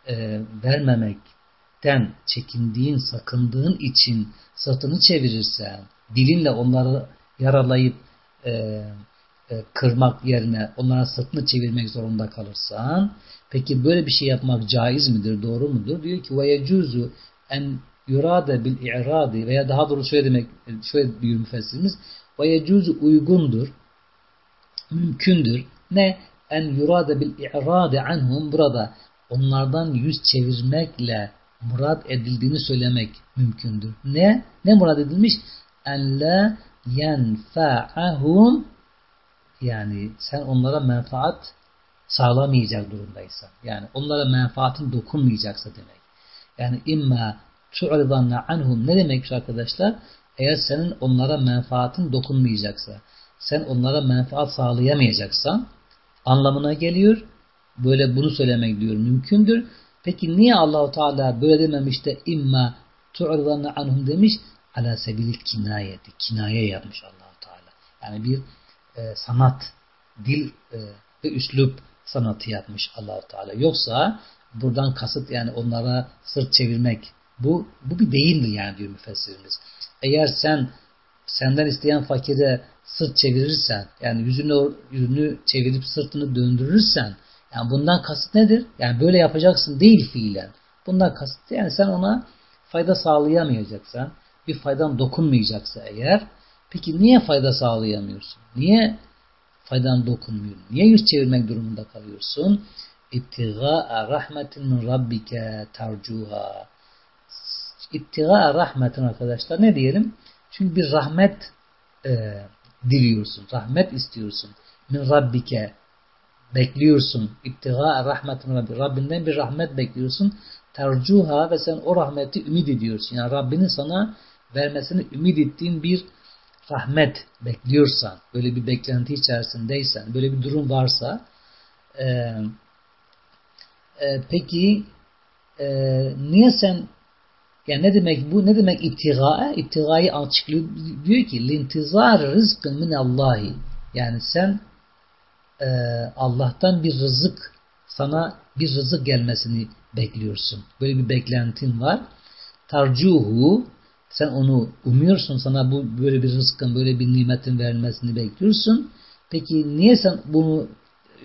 e, vermemekten çekindiğin, sakındığın için sırtını çevirirsen, dilinle onları yaralayıp e, e, kırmak yerine onlara sırtını çevirmek zorunda kalırsan peki böyle bir şey yapmak caiz midir, doğru mudur? Diyor ki yecuzu en yurade bil i'radi veya daha doğrusu şöyle demek şöyle diyor müfessirimiz yecuzu uygundur mümkündür. Ne? En yurade bil i'radi anhum burada onlardan yüz çevirmekle murad edildiğini söylemek mümkündür. Ne? Ne murad edilmiş? En la yenfa'ahum yani sen onlara menfaat sağlamayacak durumdaysa yani onlara menfaatin dokunmayacaksa demek. Yani imma tu'ridanna anhum ne demek arkadaşlar? Eğer senin onlara menfaatin dokunmayacaksa, sen onlara menfaat sağlayamayacaksan anlamına geliyor. Böyle bunu söylemek diyor mümkündür. Peki niye Allahu Teala böyle dememiş de imma tu'ridanna anhum demiş? Ala sebil kinayeti. Kinaye yapmış Allahu Teala. Yani bir e, sanat, dil e, ve üslup sanatı yapmış Allahu Teala. Yoksa buradan kasıt yani onlara sırt çevirmek bu bu bir değildir yani diyor müfessirimiz. Eğer sen senden isteyen fakire sırt çevirirsen yani yüzünü yüzünü çevirip sırtını döndürürsen yani bundan kasıt nedir? Yani böyle yapacaksın değil fiilen. Bundan kasıt yani sen ona fayda sağlayamayacaksan bir faydan dokunmayacaksa eğer Peki niye fayda sağlayamıyorsun? Niye faydan dokunmuyor? Niye yüz çevirmek durumunda kalıyorsun? İttiga'a rahmetin rabbike tercuha. İttiga'a rahmetin arkadaşlar ne diyelim? Çünkü bir rahmet e, diliyorsun. Rahmet istiyorsun. Min rabbike bekliyorsun. İttiga'a rahmetin rabbi. Rabbinden bir rahmet bekliyorsun. Tercuha ve sen o rahmeti ümit ediyorsun. Yani Rabbinin sana vermesini ümit ettiğin bir rahmet bekliyorsan, böyle bir beklenti içerisindeysen, böyle bir durum varsa e, e, peki e, niye sen yani ne demek bu? Ne demek iptiga? İptigayı açıklıyor. Diyor ki lintizar rızkın min Allahi. Yani sen e, Allah'tan bir rızık sana bir rızık gelmesini bekliyorsun. Böyle bir beklentin var. Tarcuhu sen onu umuyorsun sana bu böyle bir rızkın, böyle bir nimetin verilmesini bekliyorsun. Peki niye sen bunu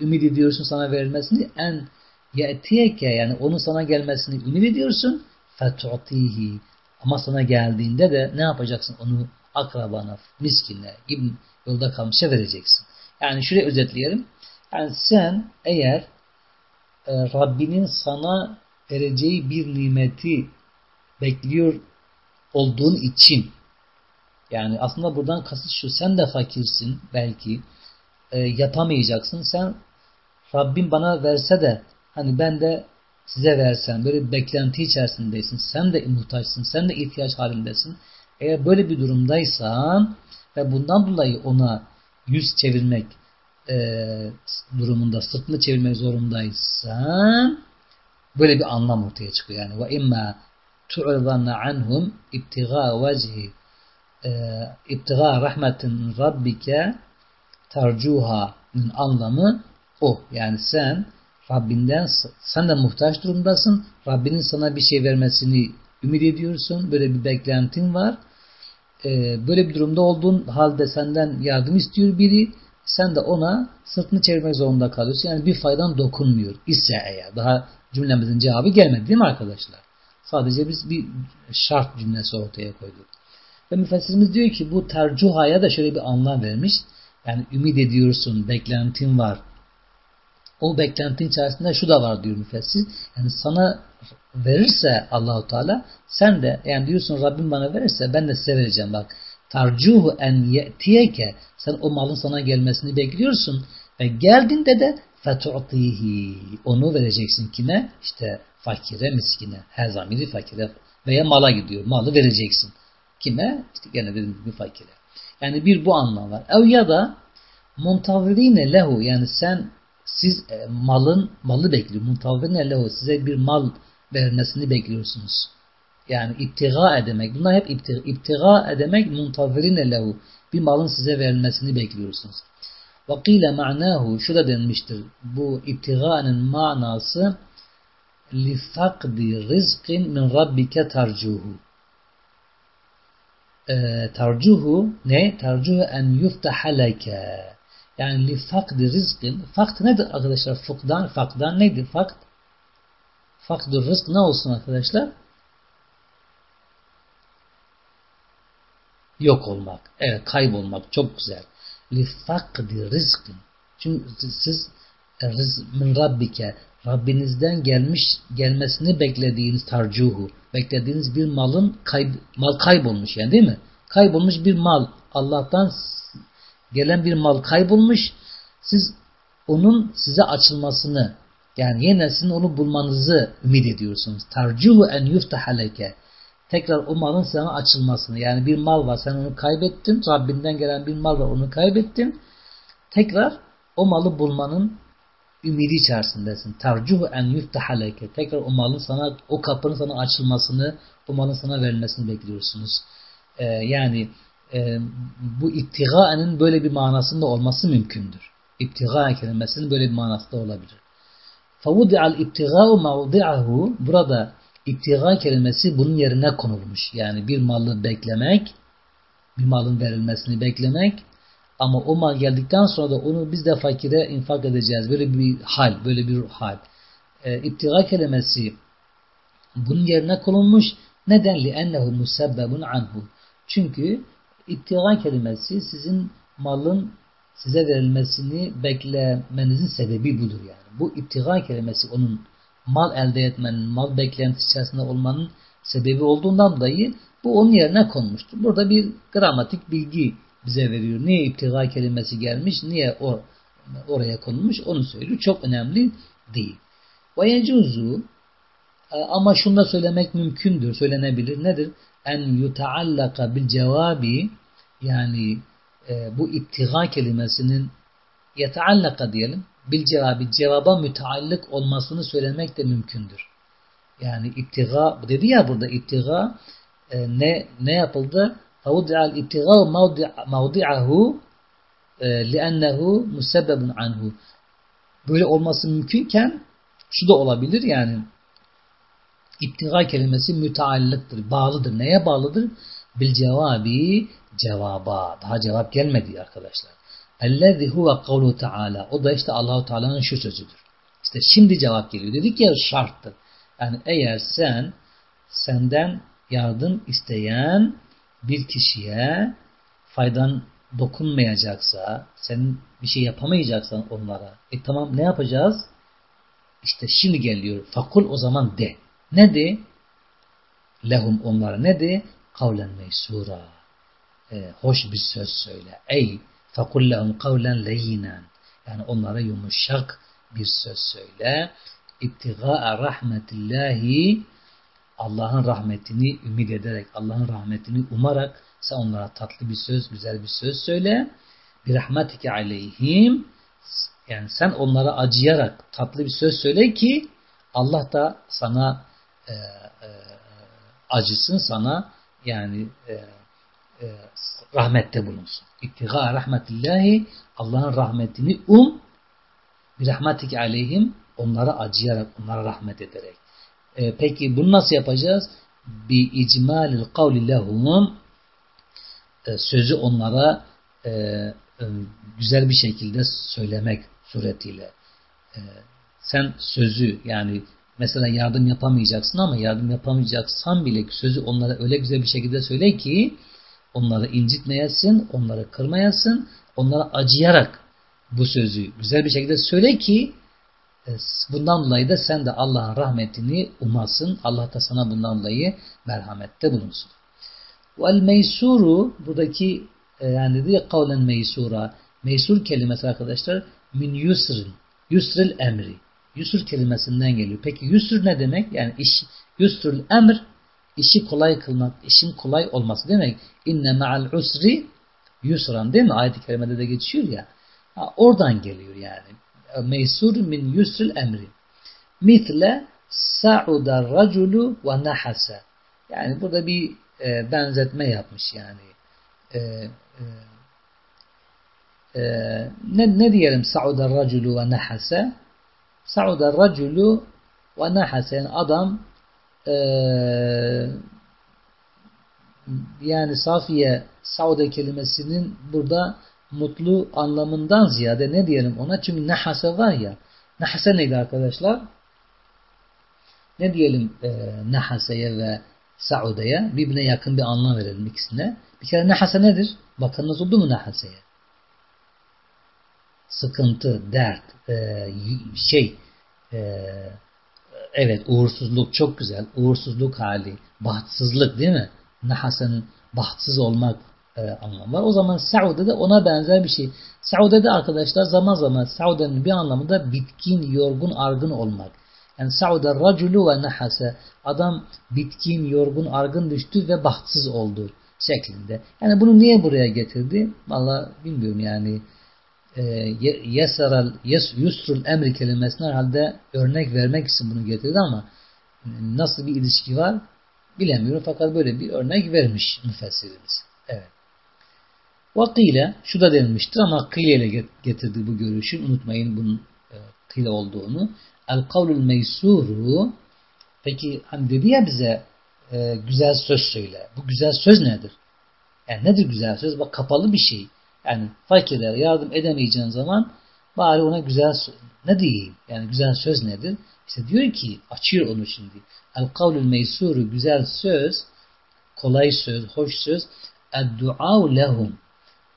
ümit ediyorsun sana verilmesini? En ye'tiyeke yani onun sana gelmesini ümit ediyorsun. Fetu'tihi. Ama sana geldiğinde de ne yapacaksın? Onu akrabana, miskinle, gibi yolda kalmışa vereceksin. Yani şuraya özetleyelim. Yani sen eğer e, Rabbinin sana vereceği bir nimeti bekliyor olduğun için. Yani aslında buradan kasıt şu sen de fakirsin belki e, yapamayacaksın. Sen Rabbim bana verse de hani ben de size versen böyle bir beklenti içerisindeysin. Sen de muhtaçsın sen de ihtiyaç halindesin. Eğer böyle bir durumdaysan ve bundan dolayı ona yüz çevirmek e, durumunda sırtını çevirmek zorundaysan böyle bir anlam ortaya çıkıyor. Yani ve imma tu'ridanna anhum ibtiga vecihi ibtiga rahmetin rabbike tercuha'nın anlamı o. Yani sen Rabbinden sen de muhtaç durumdasın. Rabbinin sana bir şey vermesini ümit ediyorsun. Böyle bir beklentin var. Ee, böyle bir durumda olduğun halde senden yardım istiyor biri. Sen de ona sırtını çevirmek zorunda kalıyorsun. Yani bir faydan dokunmuyor. İse eğer. Daha cümlemizin cevabı gelmedi değil mi arkadaşlar? Sadece biz bir şart cümlesi ortaya koyduk. Ve müfessirimiz diyor ki bu tercuhaya da şöyle bir anlam vermiş. Yani ümit ediyorsun, beklentin var. O beklentin içerisinde şu da var diyor müfessir. Yani sana verirse Allahu Teala sen de yani diyorsun Rabbim bana verirse ben de size vereceğim bak. Tarcuhu en ye'tiyeke sen o malın sana gelmesini bekliyorsun ve geldiğinde de fetu'tihi onu vereceksin kime? İşte fakire, miskine. Her zamiri fakire veya mala gidiyor. Malı vereceksin. Kime? İşte gene dediğim gibi fakire. Yani bir bu anlam var. Ev ya da muntazirine lehu yani sen siz e, malın malı bekliyor. Muntazirine lehu size bir mal vermesini bekliyorsunuz. Yani iptiga edemek. Bunlar hep iptiga, iptiga edemek muntazirine lehu. Bir malın size verilmesini bekliyorsunuz. Vakile ma'nahu şu da denmiştir. Bu iptiganın manası lifakdi rizkin min rabbike tarcuhu. E, tarcuhu ne? Tarcuhu en yuftaha leke. Yani lifakdi rizkin. Fakt nedir arkadaşlar? Fukdan, fakdan nedir? Fakt. Fakdur rızk ne olsun arkadaşlar? Yok olmak. Evet kaybolmak. Çok güzel li fakdi rizkin. Çünkü siz e, min rabbike Rabbinizden gelmiş gelmesini beklediğiniz tarcuhu, beklediğiniz bir malın kayb, mal kaybolmuş yani değil mi? Kaybolmuş bir mal Allah'tan gelen bir mal kaybolmuş. Siz onun size açılmasını yani yeniden onu bulmanızı ümit ediyorsunuz. Tarcuhu en yuftaha leke tekrar o malın sana açılmasını yani bir mal var sen onu kaybettin Rabbinden gelen bir mal var onu kaybettin tekrar o malı bulmanın ümidi içerisindesin. Tercuhu en yuftaha leke. Tekrar o malın sana, o kapının sana açılmasını, o malın sana verilmesini bekliyorsunuz. Ee, yani e, bu ittigaenin böyle bir manasında olması mümkündür. İptiga kelimesinin böyle bir manası da olabilir. فَوُدِعَ الْاِبْتِغَاءُ مَوْضِعَهُ Burada İptiga kelimesi bunun yerine konulmuş. Yani bir malı beklemek, bir malın verilmesini beklemek ama o mal geldikten sonra da onu biz de fakire infak edeceğiz. Böyle bir hal, böyle bir hal. E, İptiga kelimesi bunun yerine konulmuş. Neden? لِأَنَّهُ مُسَبَّبٌ anhu. Çünkü iptiga kelimesi sizin malın size verilmesini beklemenizin sebebi budur yani. Bu iptiga kelimesi onun mal elde etmenin, mal beklentisi içerisinde olmanın sebebi olduğundan dolayı bu onun yerine konmuştur. Burada bir gramatik bilgi bize veriyor. Niye iptiga kelimesi gelmiş, niye or oraya konulmuş onu söylüyor. Çok önemli değil. Ve e, ama şunu da söylemek mümkündür, söylenebilir. Nedir? En yutaallaka bil cevabi yani e, bu iptiga kelimesinin yeteallaka diyelim bil cevabı cevaba müteallık olmasını söylemek de mümkündür. Yani iptiga dedi ya burada iptiga e, ne ne yapıldı? Fawdi'al iptiga mavdi'ahu e, li'ennehu musebbebun anhu. Böyle olması mümkünken şu da olabilir yani iptiga kelimesi müteallıktır, bağlıdır. Neye bağlıdır? Bil cevabi cevaba. Daha cevap gelmedi arkadaşlar. Ellezî huve kavlu Teala. O da işte Allahu Teala'nın şu sözüdür. İşte şimdi cevap geliyor. Dedik ya şarttır. Yani eğer sen senden yardım isteyen bir kişiye faydan dokunmayacaksa, senin bir şey yapamayacaksan onlara, e tamam ne yapacağız? İşte şimdi geliyor. Fakul o zaman de. Ne de? Lehum onlara ne de? Kavlen meysura. E, hoş bir söz söyle. Ey فَقُلْ لَهُمْ قَوْلًا لَيِّنًا Yani onlara yumuşak bir söz söyle. İptiga'a rahmetillahi Allah'ın rahmetini ümit ederek, Allah'ın rahmetini umarak sen onlara tatlı bir söz, güzel bir söz söyle. Bir rahmetike aleyhim yani sen onlara acıyarak tatlı bir söz söyle ki Allah da sana e, e, acısın sana yani e, e, rahmette bulunsun. İttiga rahmetillahi Allah'ın rahmetini um bir rahmetik aleyhim onlara acıyarak, onlara rahmet ederek. E, peki bunu nasıl yapacağız? Bi icmalil kavli lehum e, sözü onlara e, e, güzel bir şekilde söylemek suretiyle. E, sen sözü yani mesela yardım yapamayacaksın ama yardım yapamayacaksan bile sözü onlara öyle güzel bir şekilde söyle ki Onları incitmeyesin, onları kırmayasın, onlara acıyarak bu sözü güzel bir şekilde söyle ki e, bundan dolayı da sen de Allah'ın rahmetini umasın. Allah da sana bundan dolayı merhamette bulunsun. Vel meysuru buradaki e, yani dedi ya kavlen meysura meysur kelimesi arkadaşlar min yusrin Yusril emri. Yusur kelimesinden geliyor. Peki yusur ne demek? Yani iş, yusrul emr işi kolay kılmak, işin kolay olması demek. İnne ma'al usri yusran değil mi? Ayet-i kerimede de geçiyor ya. Oradan geliyor yani. Meysur min yusril emri. Mitle sa'uda raculu ve nahase. Yani burada bir e, benzetme yapmış yani. E, e, ne, ne diyelim sa'uda raculu ve nahase? Sa'uda raculu ve nahase. Yani adam e, yani Safiye Saude kelimesinin burada mutlu anlamından ziyade ne diyelim ona? Çünkü nehase var ya. Nehase neydi arkadaşlar? Ne diyelim e, nehaseye ve Saude'ye? Birbirine yakın bir anlam verelim ikisine. Bir kere nehase nedir? Bakınız oldu mu nehaseye? Sıkıntı, dert, e, şey, e, evet uğursuzluk çok güzel. Uğursuzluk hali, bahtsızlık değil mi? Nahasenin bahtsız olmak e, anlamı var. O zaman Saude de ona benzer bir şey. Saude de arkadaşlar zaman zaman Saude'nin bir anlamı da bitkin, yorgun, argın olmak. Yani Saude raculu ve nahase adam bitkin, yorgun, argın düştü ve bahtsız oldu şeklinde. Yani bunu niye buraya getirdi? Valla bilmiyorum yani. E, yesaral, yes, yusrul emri kelimesine herhalde örnek vermek için bunu getirdi ama nasıl bir ilişki var bilemiyorum fakat böyle bir örnek vermiş müfessirimiz. Evet. Vakile şu da denilmiştir ama kıyle ile getirdi bu görüşü. Unutmayın bunun e, kıyle olduğunu. El kavlul meysuru peki hani dedi ya bize e, güzel söz söyle. Bu güzel söz nedir? Yani nedir güzel söz? Bak kapalı bir şey. Yani fakirlere yardım edemeyeceğin zaman bari ona güzel ne diyeyim? Yani güzel söz nedir? İşte diyor ki açıyor onu şimdi. El kavlul meysuru güzel söz, kolay söz, hoş söz. El du'a lehum.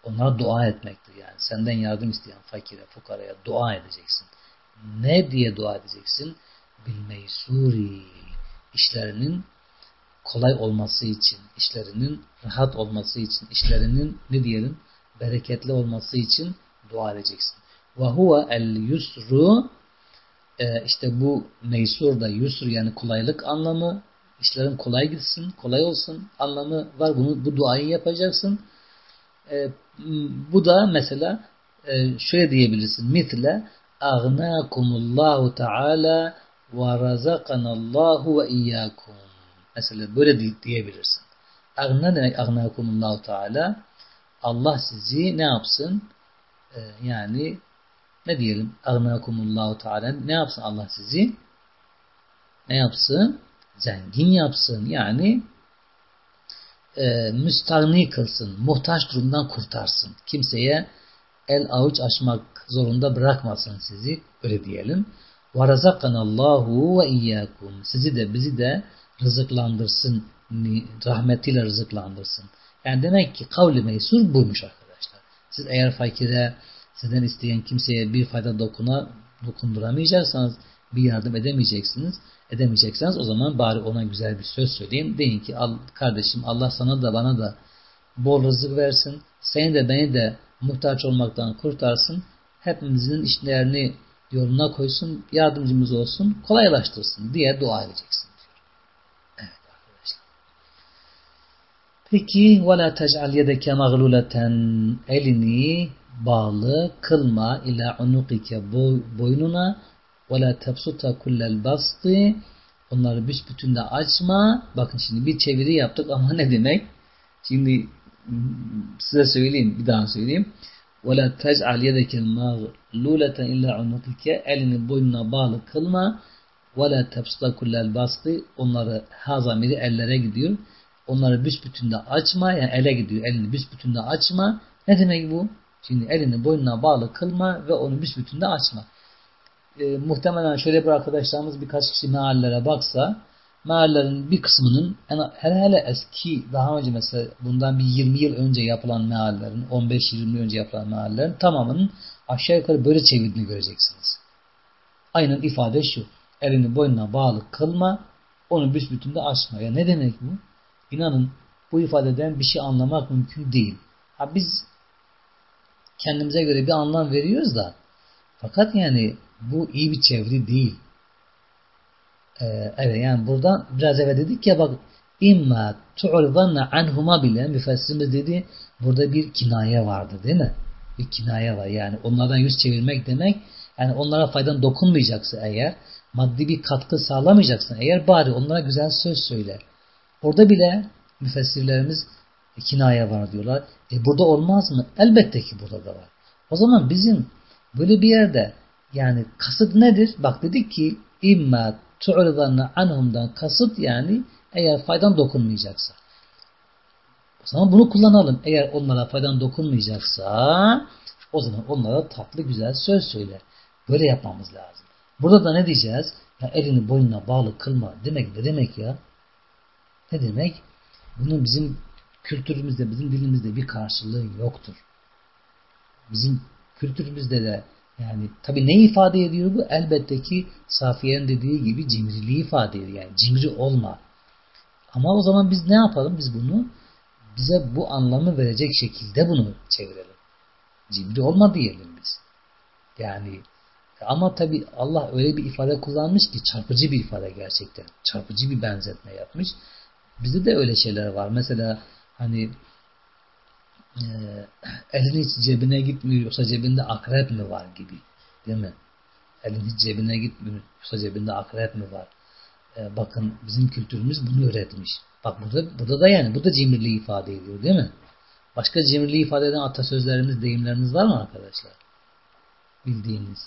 Onlara dua etmektir yani. Senden yardım isteyen fakire, fukaraya dua edeceksin. Ne diye dua edeceksin? Bil meysuri. İşlerinin kolay olması için, işlerinin rahat olması için, işlerinin ne diyelim bereketli olması için dua edeceksin. Ve huve el yusru e, işte bu meysur da yusur yani kolaylık anlamı işlerin kolay gitsin, kolay olsun anlamı var. Bunu bu duayı yapacaksın. E, bu da mesela e, şöyle diyebilirsin. Mitle agnakumullahu teala ve razakanallahu ve iyyakum. Mesela böyle diyebilirsin. Agna demek agnakumullahu teala? Allah sizi ne yapsın? Ee, yani ne diyelim? Agnakumullahu Teala ne yapsın Allah sizi? Ne yapsın? Zengin yapsın. Yani e, müstahni kılsın. Muhtaç durumdan kurtarsın. Kimseye el avuç açmak zorunda bırakmasın sizi. Öyle diyelim. Allahu ve iyyakum. Sizi de bizi de rızıklandırsın. Rahmetiyle rızıklandırsın. Yani demek ki kavli meysur buymuş arkadaşlar. Siz eğer fakire sizden isteyen kimseye bir fayda dokuna dokunduramayacaksanız bir yardım edemeyeceksiniz. Edemeyecekseniz o zaman bari ona güzel bir söz söyleyin. Deyin ki al, kardeşim Allah sana da bana da bol rızık versin. Seni de beni de muhtaç olmaktan kurtarsın. Hepimizin işlerini yoluna koysun. Yardımcımız olsun. Kolaylaştırsın diye dua edeceksin. Peki وَلَا تَجْعَلْ يَدَكَ مَغْلُولَةً Elini bağlı kılma ila unukike boynuna وَلَا تَبْسُتَ كُلَّ الْبَسْطِ Onları büsbütün de açma. Bakın şimdi bir çeviri yaptık ama ne demek? Şimdi size söyleyeyim, bir daha söyleyeyim. وَلَا تَجْعَلْ يَدَكَ مَغْلُولَةً illa عُنُقِكَ Elini boynuna bağlı kılma. وَلَا تَبْسُتَ كُلَّ الْبَسْطِ Onları hazamiri ellere gidiyor. Onları büsbütün de açma. Yani ele gidiyor. Elini büsbütün de açma. Ne demek bu? Şimdi elini boynuna bağlı kılma ve onu büsbütün de açma. E, muhtemelen şöyle bir arkadaşlarımız birkaç kişi meallere baksa meallerin bir kısmının hele hele eski daha önce mesela bundan bir 20 yıl önce yapılan meallerin 15-20 yıl önce yapılan meallerin tamamının aşağı yukarı böyle çevirdiğini göreceksiniz. Aynen ifade şu. Elini boynuna bağlı kılma onu büsbütün de açma. Ya ne demek bu? İnanın bu ifadeden bir şey anlamak mümkün değil. Ha biz kendimize göre bir anlam veriyoruz da fakat yani bu iyi bir çeviri değil. Ee, evet yani burada biraz evvel dedik ya bak imma tu'ridanna anhuma bile müfessirimiz dedi burada bir kinaye vardı değil mi? Bir kinaye var yani onlardan yüz çevirmek demek yani onlara faydan dokunmayacaksa eğer maddi bir katkı sağlamayacaksın eğer bari onlara güzel söz söyle. Orada bile müfessirlerimiz kinaye var diyorlar. E burada olmaz mı? Elbette ki burada da var. O zaman bizim böyle bir yerde yani kasıt nedir? Bak dedik ki imma tu'ridanna anhumdan kasıt yani eğer faydan dokunmayacaksa. O zaman bunu kullanalım. Eğer onlara faydan dokunmayacaksa o zaman onlara tatlı güzel söz söyle. Böyle yapmamız lazım. Burada da ne diyeceğiz? Ya elini boynuna bağlı kılma demek ne demek ya? Ne demek? Bunun bizim kültürümüzde, bizim dilimizde bir karşılığı yoktur. Bizim kültürümüzde de yani tabi ne ifade ediyor bu? Elbette ki Safiye'nin dediği gibi cimriliği ifade ediyor. Yani cimri olma. Ama o zaman biz ne yapalım? Biz bunu bize bu anlamı verecek şekilde bunu çevirelim. Cimri olma diyelim biz. Yani ama tabi Allah öyle bir ifade kullanmış ki çarpıcı bir ifade gerçekten. Çarpıcı bir benzetme yapmış. Bizde de öyle şeyler var. Mesela hani e, elin hiç cebine gitmiyor yoksa cebinde akrep mi var gibi. Değil mi? Elin hiç cebine gitmiyor yoksa cebinde akrep mi var? E, bakın bizim kültürümüz bunu öğretmiş. Bak burada, burada da yani bu da cimriliği ifade ediyor değil mi? Başka cimriliği ifade eden atasözlerimiz, deyimlerimiz var mı arkadaşlar? Bildiğiniz.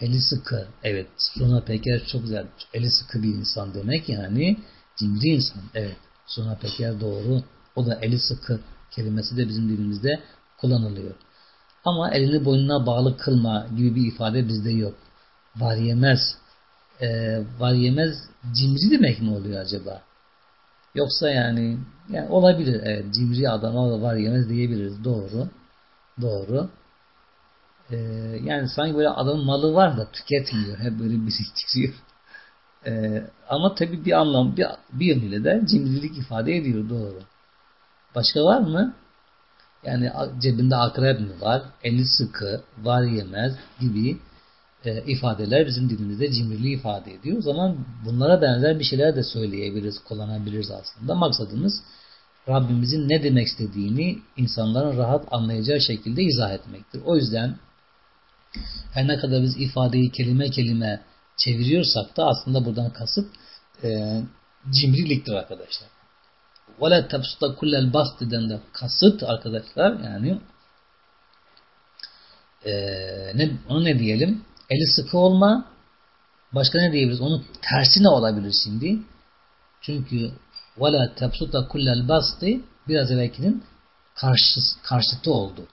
Eli sıkı. Evet. Suna Peker çok güzel. Eli sıkı bir insan demek yani cimri insan. Evet. Suna Peker doğru. O da eli sıkı kelimesi de bizim dilimizde kullanılıyor. Ama elini boynuna bağlı kılma gibi bir ifade bizde yok. Var yemez. Ee, var yemez cimri demek mi oluyor acaba? Yoksa yani, yani olabilir. Evet, cimri adama da var yemez diyebiliriz. Doğru. Doğru. Ee, yani sanki böyle adamın malı var da tüketmiyor. Hep böyle biriktiriyor. Ee, ama tabii bir anlam, bir, bir yönüyle de cimrilik ifade ediyor. Doğru. Başka var mı? Yani cebinde akrep mi var? Eli sıkı, var yemez gibi e, ifadeler bizim dilimizde cimriliği ifade ediyor. O zaman bunlara benzer bir şeyler de söyleyebiliriz, kullanabiliriz aslında. Maksadımız Rabbimizin ne demek istediğini insanların rahat anlayacağı şekilde izah etmektir. O yüzden her ne kadar biz ifadeyi kelime kelime çeviriyorsak da aslında buradan kasıt e, cimriliktir arkadaşlar. وَلَا تَبْسُطَ كُلَّ الْبَسْتِ'den de kasıt arkadaşlar yani e, ne, onu ne diyelim? Eli sıkı olma başka ne diyebiliriz? Onun tersi ne olabilir şimdi? Çünkü وَلَا تَبْسُطَ كُلَّ الْبَسْتِ biraz evvelkinin karşı, karşıtı oldu.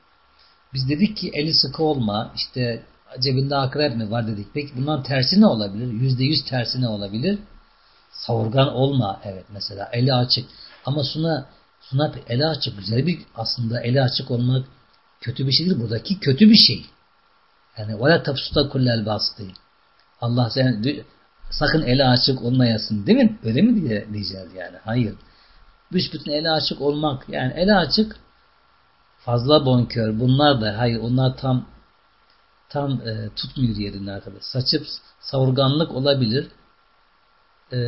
Biz dedik ki eli sıkı olma, işte cebinde akrep mi var dedik. Peki bundan tersi ne olabilir? Yüzde yüz tersi ne olabilir? Savurgan olma. Evet mesela eli açık. Ama suna suna eli açık. Güzel bir aslında eli açık olmak kötü bir şey değil. Buradaki kötü bir şey. Yani وَلَا تَبْسُطَ كُلَّ الْبَاسْطِ Allah sen sakın eli açık olmayasın değil mi? Öyle mi diye diyeceğiz yani? Hayır. Büsbütün eli açık olmak yani eli açık fazla bonkör bunlar da hayır onlar tam tam e, tutmuyor yerinde arkadaş. Saçıp savurganlık olabilir. E,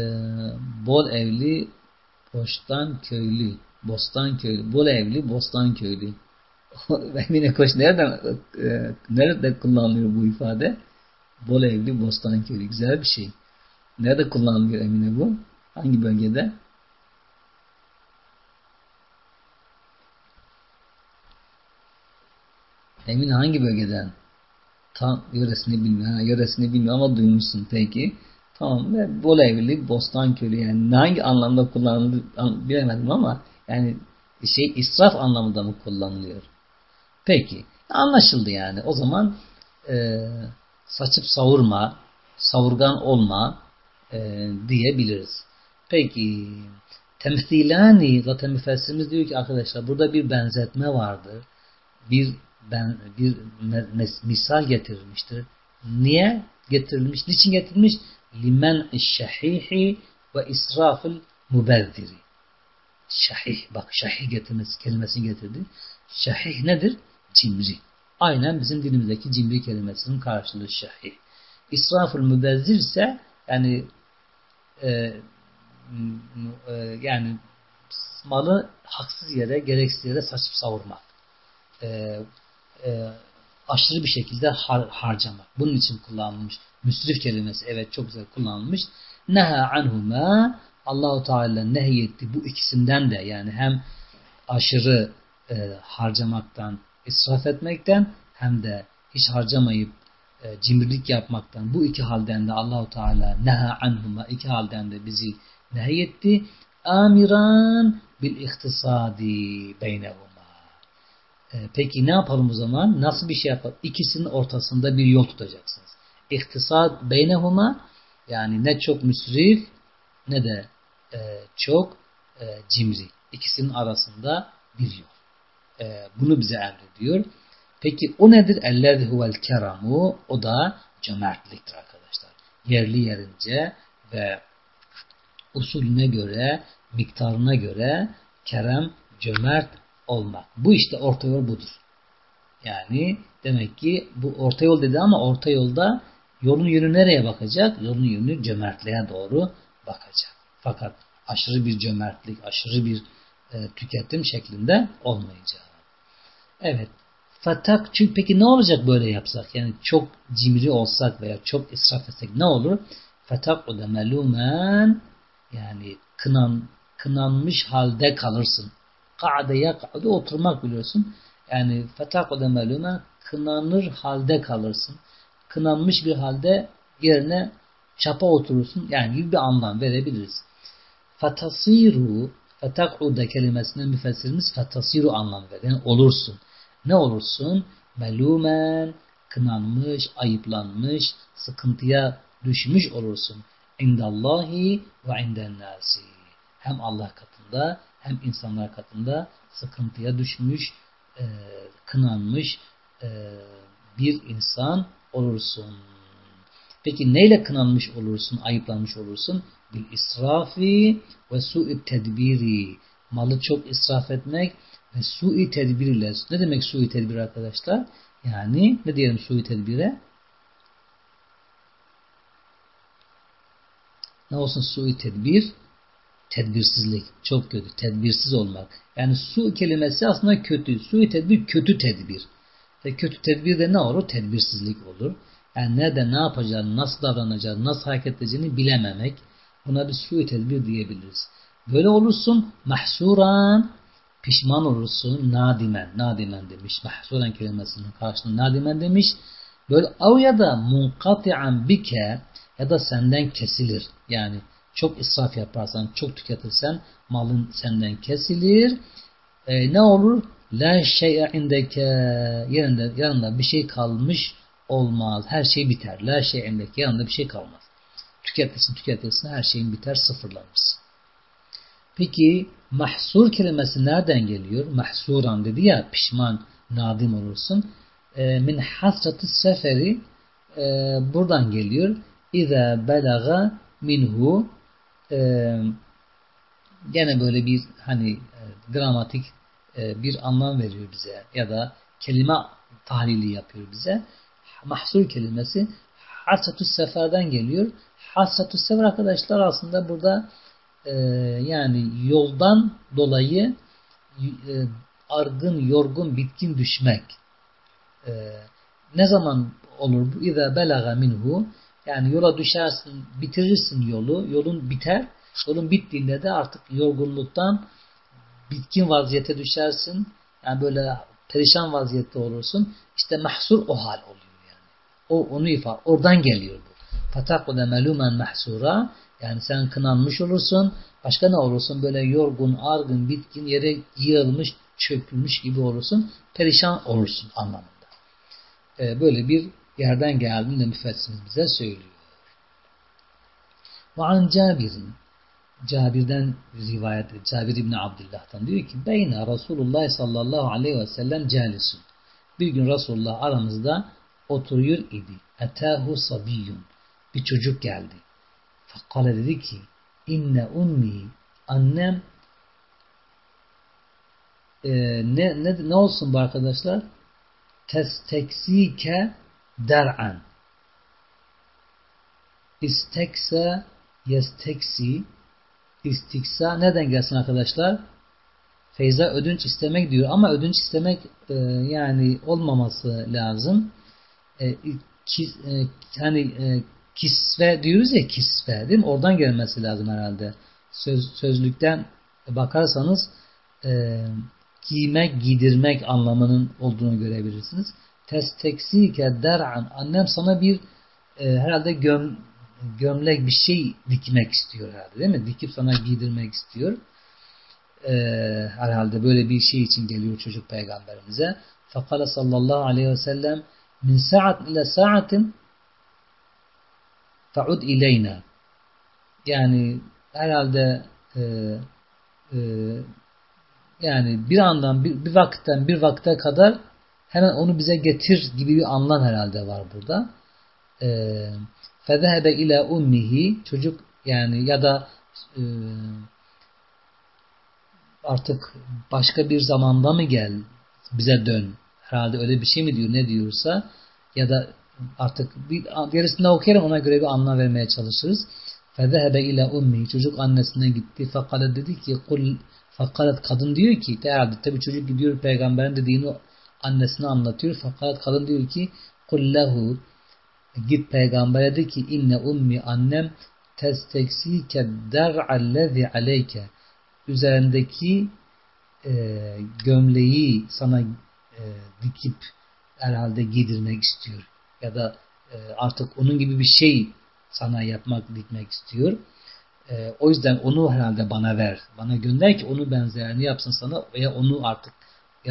bol evli boştan köylü bostan köylü bol evli bostan köylü Emine Koç nereden e, nerede kullanılıyor bu ifade? Bol evli bostan köylü güzel bir şey. Nerede kullanılıyor Emine bu? Hangi bölgede? Emin hangi bölgeden? Tam yöresini bilmiyor. Yöresini bilmiyor ama duymuşsun peki. Tamam ve bol evli bostan kölü yani hangi anlamda kullanılır bilemedim ama yani şey israf anlamında mı kullanılıyor? Peki anlaşıldı yani. O zaman e, saçıp savurma, savurgan olma e, diyebiliriz. Peki temsilani zaten müfessirimiz diyor ki arkadaşlar burada bir benzetme vardır. Bir ben bir misal getirilmiştir. Niye getirilmiş? Niçin getirilmiş? Limen şahihi ve israfil mubezziri. Şahih. Bak şahih getirmesi kelimesini getirdi. Şahih nedir? Cimri. Aynen bizim dilimizdeki cimri kelimesinin karşılığı şahih. İsraful mübezzir ise yani e, e, yani malı haksız yere, gereksiz yere saçıp savurmak. E, e, aşırı bir şekilde har, harcamak. Bunun için kullanılmış. Müsrif kelimesi evet çok güzel kullanılmış. Neha anhuma Allahu Teala nehyetti bu ikisinden de yani hem aşırı e, harcamaktan, israf etmekten hem de hiç harcamayıp e, cimrilik yapmaktan bu iki halden de Allahu Teala neha anhuma iki halden de bizi nehyetti. Amiran bil ihtisadi beynehuma. E, peki ne yapalım o zaman? Nasıl bir şey yapalım? İkisinin ortasında bir yol tutacaksınız. İhtisad beynehuma yani ne çok müsrif ne de e, çok e, cimri. İkisinin arasında bir yol. E, bunu bize emrediyor. Peki o nedir? Ellezî huvel keramu. O da cömertliktir arkadaşlar. Yerli yerince ve usulüne göre, miktarına göre kerem, cömert olmak. Bu işte orta yol budur. Yani demek ki bu orta yol dedi ama orta yolda yolun yönü nereye bakacak? Yolun yönü cömertliğe doğru bakacak. Fakat aşırı bir cömertlik, aşırı bir e, tüketim şeklinde olmayacak. Evet. Fatak çünkü peki ne olacak böyle yapsak? Yani çok cimri olsak veya çok israf etsek ne olur? Fatak o da melumen yani kınan, kınanmış halde kalırsın. Ka'de yak'ade oturmak biliyorsun. Yani da melumen kınanır halde kalırsın. Kınanmış bir halde yerine çapa oturursun. Yani gibi bir anlam verebiliriz. Fatasiru fetak'ude kelimesinin müfessirimiz fatasiru anlamı verir. Yani olursun. Ne olursun? Melumen, kınanmış, ayıplanmış, sıkıntıya düşmüş olursun. İndallahi ve inden nasi. Hem Allah katında hem insanlar katında sıkıntıya düşmüş, e, kınanmış e, bir insan olursun. Peki neyle kınanmış olursun, ayıplanmış olursun? Bil israfi ve su'ü tedbiri. Malı çok israf etmek ve su'i tedbirle. Ne demek su'i tedbir arkadaşlar? Yani ne diyelim su'i tedbire? Ne olsun su'i tedbir? Tedbirsizlik. Çok kötü. Tedbirsiz olmak. Yani su kelimesi aslında kötü. Su'i tedbir kötü tedbir. Ve kötü tedbir de ne olur? Tedbirsizlik olur. Yani nerede ne yapacağını, nasıl davranacağını, nasıl hareket edeceğini bilememek. Buna bir suyu tedbir diyebiliriz. Böyle olursun mahsuran pişman olursun nadimen. Nadimen demiş. Mahsuran kelimesinin karşılığında nadimen demiş. Böyle av ya da munkati'an bike ya da senden kesilir. Yani çok israf yaparsan, çok tüketirsen malın senden kesilir. E, ne olur? La şey'e indeke yanında, yanında bir şey kalmış olmaz. Her şey biter. La şey indeke yanında bir şey kalmaz. Tüketirsin tüketirsin her şeyin biter sıfırlanırsın. Peki mahsur kelimesi nereden geliyor? Mahsuran dedi ya pişman, nadim olursun. E, min hasratı seferi e, buradan geliyor. İza belaga minhu e, gene böyle bir hani e, gramatik e, bir anlam veriyor bize ya da kelime tahlili yapıyor bize. Mahsur kelimesi hasratü seferden geliyor. Hasratü sefer arkadaşlar aslında burada e, yani yoldan dolayı e, argın, yorgun, bitkin düşmek. E, ne zaman olur bu? İza belaga minhu yani yola düşersin, bitirirsin yolu, yolun biter. Yolun bittiğinde de artık yorgunluktan bitkin vaziyete düşersin. Yani böyle perişan vaziyette olursun. İşte mahsur o hal oluyor yani. O onu ifade. Oradan geliyor bu. Fatakude melumen mahsura yani sen kınanmış olursun. Başka ne olursun? Böyle yorgun, argın, bitkin yere yığılmış, çökülmüş gibi olursun. Perişan olursun anlamında. Ee, böyle bir yerden geldiğini müfessimiz bize söylüyor. Ve an Cabir'in Cabir'den rivayet Cabir İbni Abdullah'tan diyor ki Beyna Resulullah sallallahu aleyhi ve sellem calisun. Bir gün Resulullah aramızda oturuyor idi. Etahu sabiyyun. Bir çocuk geldi. Fakkale dedi ki inne ummi annem e, ne, ne, ne olsun bu arkadaşlar? testeksike der'an. İstekse yesteksi istiksa neden gelsin arkadaşlar? Feyza ödünç istemek diyor ama ödünç istemek e, yani olmaması lazım. E, kis, e, hani e, kisve diyoruz ya kisve değil mi? Oradan gelmesi lazım herhalde. Söz, sözlükten bakarsanız e, giymek, giydirmek anlamının olduğunu görebilirsiniz. Testeksike der'an. Annem sana bir e, herhalde göm, gömlek bir şey dikmek istiyor herhalde değil mi? Dikip sana giydirmek istiyor. E, herhalde böyle bir şey için geliyor çocuk peygamberimize. Fakale sallallahu aleyhi ve sellem min sa'at ile sa'atin fa'ud ileyna. Yani herhalde e, e, yani bir andan bir, bir vakitten bir vakte kadar hemen onu bize getir gibi bir anlam herhalde var burada. Eee Fezehebe ile ummihi çocuk yani ya da e, artık başka bir zamanda mı gel bize dön herhalde öyle bir şey mi diyor ne diyorsa ya da artık bir gerisinde okuyalım ona göre bir anlam vermeye çalışırız. Fezehebe ile ummi çocuk annesine gitti. Fakat dedi ki kul fakat kadın diyor ki tabi çocuk gidiyor peygamberin dediğini annesine anlatıyor. Fakat kadın diyor ki kul lehu Git peygambere de ki inne ummi annem testeksike der'allezi aleyke üzerindeki e, gömleği sana e, dikip herhalde giydirmek istiyor. Ya da e, artık onun gibi bir şey sana yapmak, dikmek istiyor. E, o yüzden onu herhalde bana ver. Bana gönder ki onu benzerini yapsın sana veya onu artık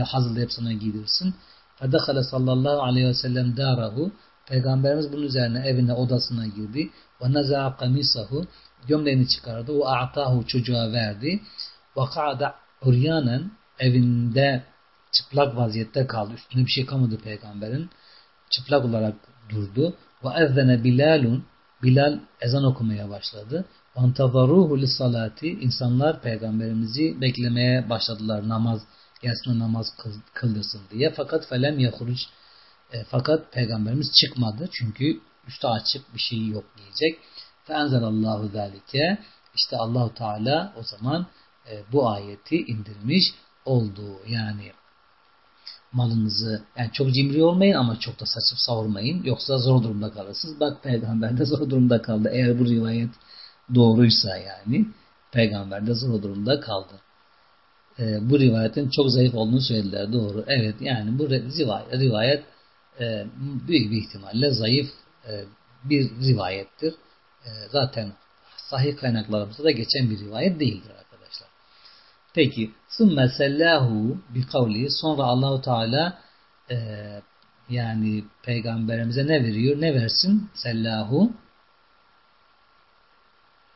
hazırlayıp sana giydirsin. Fedekale sallallahu aleyhi ve sellem darahu Peygamberimiz bunun üzerine evine odasına girdi. Ve naza'a kamisahu gömleğini çıkardı. Ve a'tahu çocuğa verdi. Ve ka'da uryanen evinde çıplak vaziyette kaldı. Üstünde bir şey kalmadı peygamberin. Çıplak olarak durdu. Ve ezzene Bilalun Bilal ezan okumaya başladı. Vantavaruhu salati insanlar peygamberimizi beklemeye başladılar namaz gelsin namaz kıldırsın diye. Fakat felem yahuruc e, fakat peygamberimiz çıkmadı. Çünkü üstü açık bir şey yok diyecek. Fenzelallahu zalike işte Allahu Teala o zaman e, bu ayeti indirmiş oldu. Yani malınızı yani çok cimri olmayın ama çok da saçıp savurmayın. Yoksa zor durumda kalırsınız. Bak peygamber de zor durumda kaldı. Eğer bu rivayet doğruysa yani peygamber de zor durumda kaldı e, bu rivayetin çok zayıf olduğunu söylediler. Doğru. Evet yani bu rivayet, rivayet e, büyük bir ihtimalle zayıf e, bir rivayettir. E, zaten sahih kaynaklarımızda da geçen bir rivayet değildir arkadaşlar. Peki sümme sellahu bi kavli sonra Allahu Teala e, yani peygamberimize ne veriyor? Ne versin? Sellahu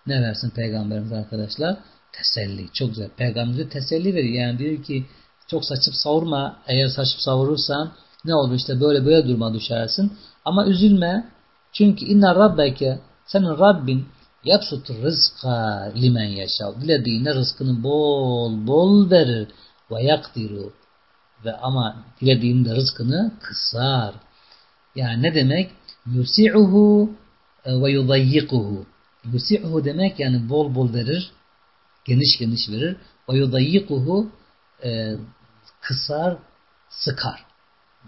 ne versin peygamberimize arkadaşlar? Teselli. Çok güzel. Peygamberimize teselli veriyor. Yani diyor ki çok saçıp savurma. Eğer saçıp savurursan ne olur işte böyle böyle duruma düşersin. Ama üzülme. Çünkü inna rabbeke senin Rabbin yapsut rızka limen yaşav. Dilediğine rızkını bol bol verir. Ve yakdiru. Ve ama dilediğinde rızkını kısar. Yani ne demek? Yusi'uhu ve yudayyikuhu. Yusi'uhu demek yani bol bol verir. Geniş geniş verir. Ve yudayyikuhu e, kısar, sıkar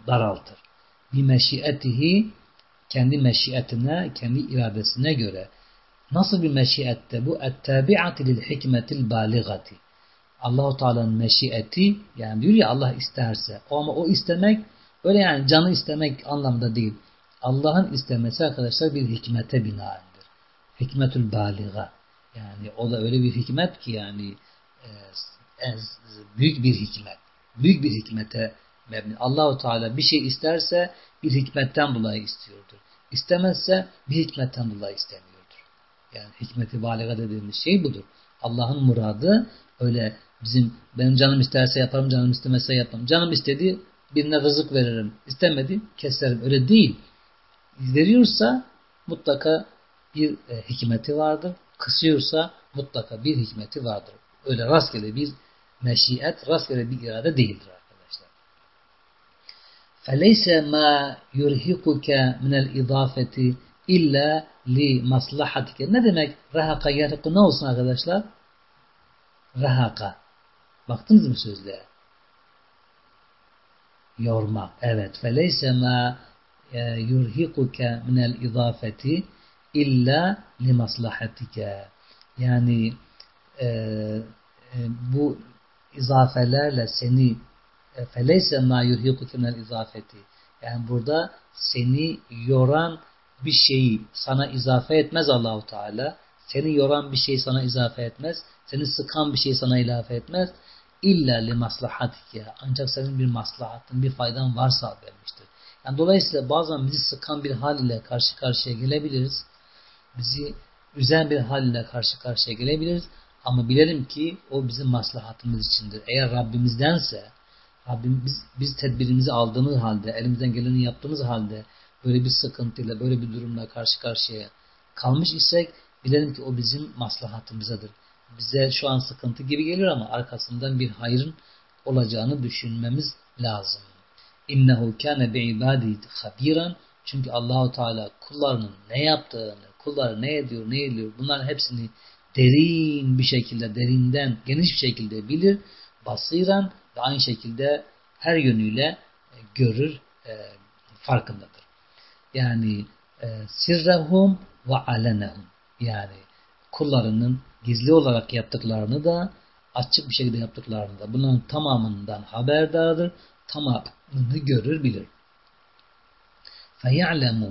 daraltır. Bir meşiyetihi kendi meşiyetine, kendi iradesine göre. Nasıl bir meşiyette bu? Lil hikmetil baligati. Allahu Teala'nın meşiyeti yani diyor ya Allah isterse. O ama o istemek öyle yani canı istemek anlamda değil. Allah'ın istemesi arkadaşlar bir hikmete binaendir. Hikmetül baliga. Yani o da öyle bir hikmet ki yani e, büyük bir hikmet. Büyük bir hikmete mebni. Allahu Teala bir şey isterse bir hikmetten dolayı istiyordur. İstemezse bir hikmetten dolayı istemiyordur. Yani hikmeti baliga dediğimiz şey budur. Allah'ın muradı öyle bizim benim canım isterse yaparım, canım istemezse yapmam. Canım istedi birine rızık veririm. İstemedi keserim. Öyle değil. Veriyorsa mutlaka bir e, hikmeti vardır Kısıyorsa mutlaka bir hikmeti vardır. Öyle rastgele bir meşiyet, rastgele bir irade değildir. فَلَيْسَ مَا يُرْهِقُكَ مِنَ الْاِضَافَةِ illa li maslahatike. Ne demek rahaka yarıkı ne olsun arkadaşlar? Rahaka. Baktınız mı sözlüğe? Yormak. Evet. Feleyse ma e, yurhikuke minel izafeti illa li maslahatike. Yani e, e, bu izafelerle seni e, feleyse ma yurhikuke minel izafeti. Yani burada seni yoran bir şeyi sana izafe etmez Allahu Teala. Seni yoran bir şey sana izafe etmez. Seni sıkan bir şey sana ilave etmez. İlla li maslahatike. Ancak senin bir maslahatın, bir faydan varsa vermiştir. Yani dolayısıyla bazen bizi sıkan bir hal ile karşı karşıya gelebiliriz. Bizi üzen bir hal ile karşı karşıya gelebiliriz. Ama bilelim ki o bizim maslahatımız içindir. Eğer Rabbimizdense, Rabbim biz, biz tedbirimizi aldığımız halde, elimizden geleni yaptığımız halde böyle bir sıkıntıyla, böyle bir durumla karşı karşıya kalmış isek bilelim ki o bizim maslahatımızadır. Bize şu an sıkıntı gibi geliyor ama arkasından bir hayrın olacağını düşünmemiz lazım. İnnehu kâne bi ibâdi habiran çünkü Allahu Teala kullarının ne yaptığını, kullar ne ediyor, ne ediyor bunların hepsini derin bir şekilde, derinden, geniş bir şekilde bilir, basiren ve aynı şekilde her yönüyle e, görür, e, farkındadır. Yani e, sirrehum ve alenehum. Yani kullarının gizli olarak yaptıklarını da açık bir şekilde yaptıklarını da bunların tamamından haberdardır. Tamamını görür, bilir. Feya'lemu.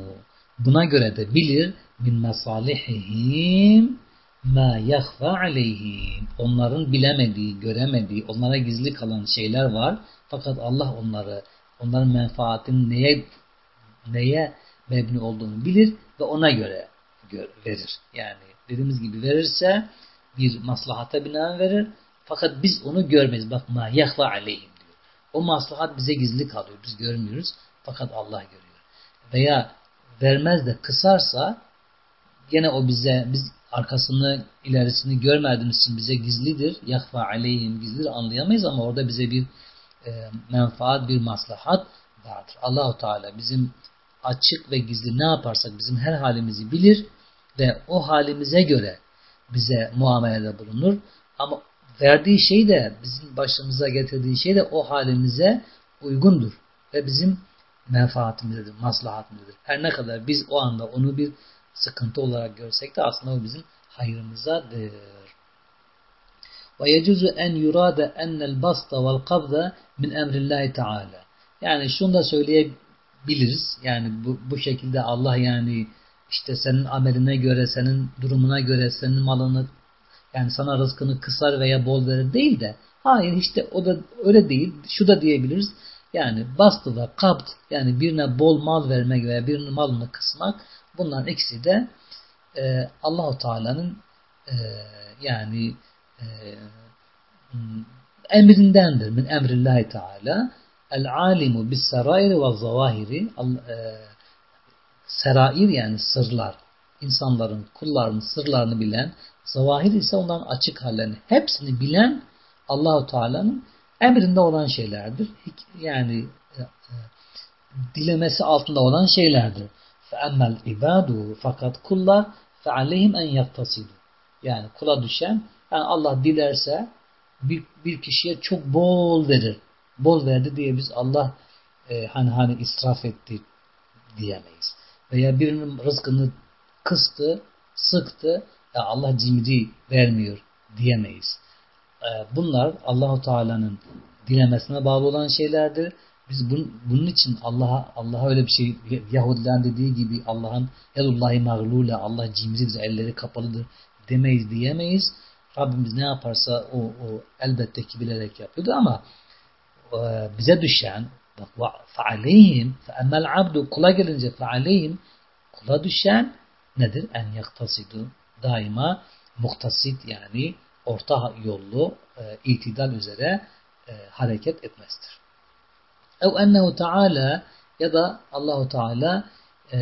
Buna göre de bilir min masalihihim ma yahfa aleyhim. Onların bilemediği, göremediği, onlara gizli kalan şeyler var. Fakat Allah onları, onların menfaatini neye neye mebni olduğunu bilir ve ona göre verir. Yani dediğimiz gibi verirse bir maslahata binaen verir. Fakat biz onu görmeyiz. Bak ma yahva aleyhim diyor. O maslahat bize gizli kalıyor. Biz görmüyoruz. Fakat Allah görüyor. Veya vermez de kısarsa gene o bize biz arkasını ilerisini görmediğimiz için bize gizlidir. Yahva aleyhim gizlidir anlayamayız ama orada bize bir e, menfaat, bir maslahat vardır. Allahu Teala bizim açık ve gizli ne yaparsak bizim her halimizi bilir ve o halimize göre bize muamelede bulunur. Ama verdiği şey de bizim başımıza getirdiği şey de o halimize uygundur. Ve bizim menfaatimizdir, maslahatımızdır. Her ne kadar biz o anda onu bir sıkıntı olarak görsek de aslında o bizim hayrımızadır. Yecuzu en yurade ennel basta vel kabda min emrillahi teala. Yani şunu da söyleyebiliriz. Yani bu, bu şekilde Allah yani işte senin ameline göre, senin durumuna göre, senin malını yani sana rızkını kısar veya bol verir değil de hayır işte o da öyle değil. Şu da diyebiliriz. Yani bastı ve kabd yani birine bol mal vermek veya birinin malını kısmak bunların ikisi de e, Allahu Teala'nın e, yani e, emrindendir. Min emrillahi Teala el alimu bis serairi ve zavahiri e, serair yani sırlar insanların kullarının sırlarını bilen zavahir ise onların açık hallerini hepsini bilen Allahu Teala'nın emrinde olan şeylerdir. Yani e, e, dilemesi altında olan şeylerdir. فَاَمَّا ibadu fakat kullar فَعَلَيْهِمْ en yaktasidu. Yani kula düşen yani Allah dilerse bir, bir kişiye çok bol verir. Bol verdi diye biz Allah e, hani hani israf etti diyemeyiz. Veya birinin rızkını kıstı, sıktı ya Allah cimri vermiyor diyemeyiz. E, bunlar Allahu Teala'nın dilemesine bağlı olan şeylerdir. biz bun, bunun için Allah'a Allah'a öyle bir şey Yahudilerin dediği gibi Allah'ın elullahi mağlule Allah cimridir, elleri kapalıdır demeyiz diyemeyiz. Rabbimiz ne yaparsa o, o elbette ki bilerek yapıyordu ama e, bize düşen bak fealeyhim feemmel abdu kula gelince fealeyhim kula düşen nedir? En yaktasidu daima muhtasit yani orta yollu e, itidal üzere e, hareket etmesidir. Ev ennehu Teala ya da Allahu Teala e,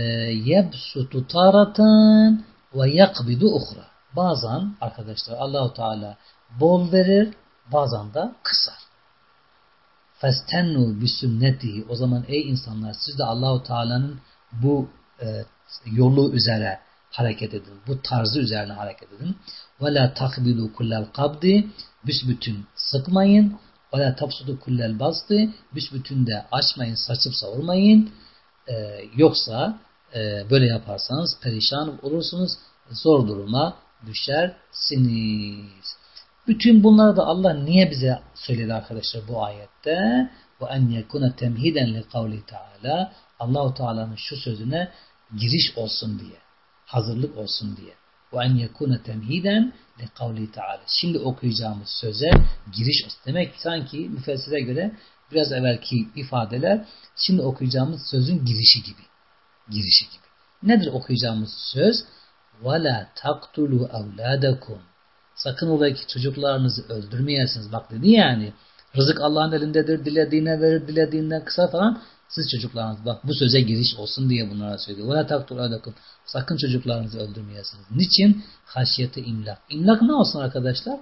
yebsutu taratan ve yakbidu uhra. Bazen arkadaşlar Allahu Teala bol verir, bazen de kısar. festennu bi sünneti o zaman ey insanlar siz de Allahu Teala'nın bu e, yolu üzere hareket edin. Bu tarzı üzerine hareket edin. Ve la takbilu kullel kabdi büsbütün sıkmayın. Ve la tapsudu kullel bastı büsbütün de açmayın, saçıp savurmayın. Ee, yoksa e, böyle yaparsanız perişan olursunuz. Zor duruma düşersiniz. Bütün bunları da Allah niye bize söyledi arkadaşlar bu ayette? Ve en yekuna temhiden li kavli Teala Allahu Teala'nın şu sözüne giriş olsun diye, hazırlık olsun diye. Ve en yekuna temhiden li kavli Teala. Şimdi okuyacağımız söze giriş olsun. Demek ki sanki müfessire göre biraz evvelki ifadeler şimdi okuyacağımız sözün girişi gibi. Girişi gibi. Nedir okuyacağımız söz? وَلَا تَقْتُلُوا اَوْلَادَكُمْ Sakın ola ki çocuklarınızı öldürmeyesiniz. Bak dedi yani rızık Allah'ın elindedir. Dilediğine verir, dilediğinden kısa falan. Siz çocuklarınız bak bu söze giriş olsun diye bunlara söylüyor. وَلَا تَقْتُلُوا اَوْلَادَكُمْ Sakın çocuklarınızı öldürmeyesiniz. Niçin? Haşiyeti imlak. İmlak ne olsun arkadaşlar?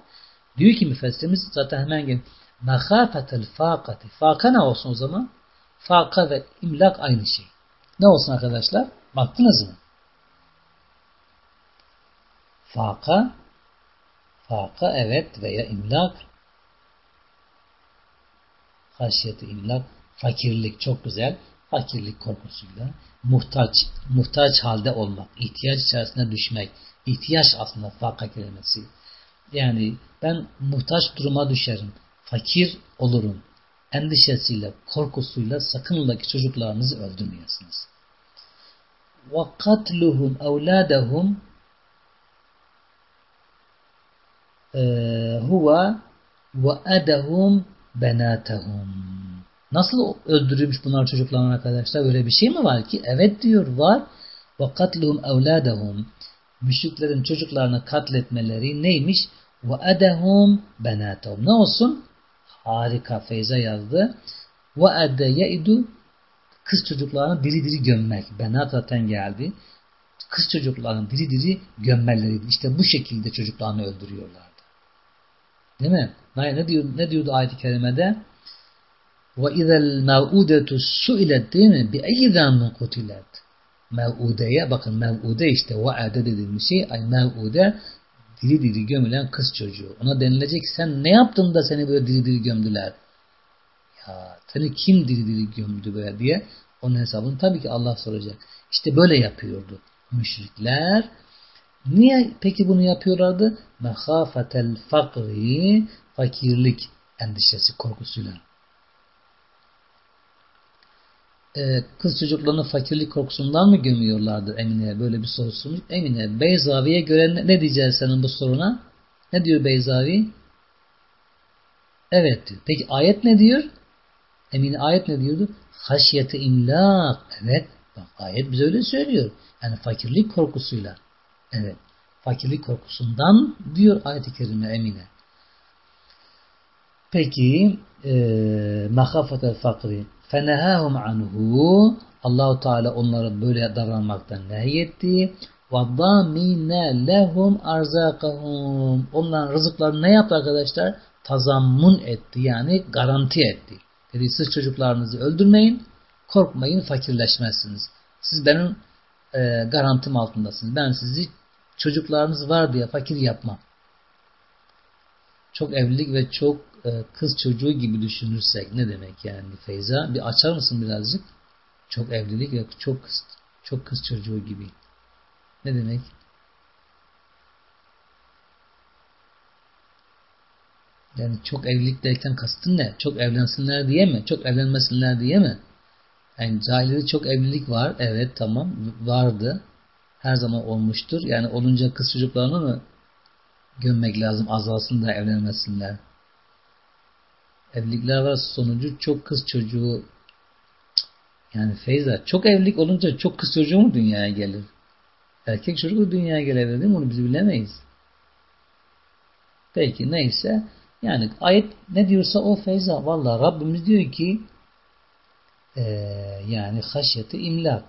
Diyor ki müfessirimiz zaten hemen gel. Mehafetel fakati. Faka ne olsun o zaman? Faka ve imlak aynı şey. Ne olsun arkadaşlar? Baktınız mı? Faka Faka evet veya imlak haşiyeti imlak fakirlik çok güzel. Fakirlik korkusuyla muhtaç muhtaç halde olmak ihtiyaç içerisine düşmek ihtiyaç aslında faka kelimesi yani ben muhtaç duruma düşerim fakir olurum endişesiyle korkusuyla sakın ola ki çocuklarınızı öldürmeyesiniz. Katluhum evladahum huve ve edehum. Nasıl öldürülmüş bunlar çocukların arkadaşlar? Böyle bir şey mi var ki? Evet diyor var. Katluhum evladehum. Müşriklerin çocuklarını katletmeleri neymiş? Edehum benatehum. Ne olsun? Harika Feyza yazdı. Edde yeidu kız çocuklarını diri diri gömmek. Benat zaten geldi. Kız çocuklarını diri diri gömmeleriydi. İşte bu şekilde çocuklarını öldürüyorlar. Değil mi? Ne, diyor, ne diyordu ayet-i kerimede? Ve izel mev'udetu su'ilet değil mi? Bi eyyi zambin kutilet. Mev'udeye bakın mev'ude işte vaade dediğimiz şey ay mev'ude diri diri gömülen kız çocuğu. Ona denilecek sen ne yaptın da seni böyle diri diri gömdüler? Ya seni kim diri diri gömdü böyle diye onun hesabını tabii ki Allah soracak. İşte böyle yapıyordu müşrikler Niye peki bunu yapıyorlardı? Mehafetel fakri fakirlik endişesi korkusuyla. Ee, kız çocuklarını fakirlik korkusundan mı gömüyorlardı Emine? Böyle bir soru sormuş. Emine Beyzavi'ye göre ne, ne diyeceğiz senin bu soruna? Ne diyor Beyzavi? Evet diyor. Peki ayet ne diyor? Emine ayet ne diyordu? Haşyeti imlak. Evet. Bak ayet bize öyle söylüyor. Yani fakirlik korkusuyla. Evet. Fakirlik korkusundan diyor ayet-i kerime emine. Peki e, mahafetel fakri fenehahum anhu Allahu Teala onlara böyle davranmaktan nehyetti. Ve damine lehum arzakahum. Onların rızıklarını ne yaptı arkadaşlar? Tazammun etti yani garanti etti. Dedi siz çocuklarınızı öldürmeyin, korkmayın fakirleşmezsiniz. Siz benim e, garantim altındasınız. Ben sizi çocuklarınız var diye fakir yapmam. Çok evlilik ve çok kız çocuğu gibi düşünürsek ne demek yani Feyza? Bir açar mısın birazcık? Çok evlilik ve çok kız, çok kız çocuğu gibi. Ne demek? Yani çok evlilik derken kastın ne? Çok evlensinler diye mi? Çok evlenmesinler diye mi? Yani cahilde çok evlilik var. Evet tamam vardı her zaman olmuştur. Yani olunca kız çocuklarını mı gömmek lazım azalsın da evlenmesinler. Evlilikler var sonucu çok kız çocuğu yani Feyza çok evlilik olunca çok kız çocuğu mu dünyaya gelir? Erkek çocuk da dünyaya gelebilir değil mi? Onu biz bilemeyiz. Peki neyse yani ayet ne diyorsa o Feyza. Valla Rabbimiz diyor ki ee, yani haşyeti imlak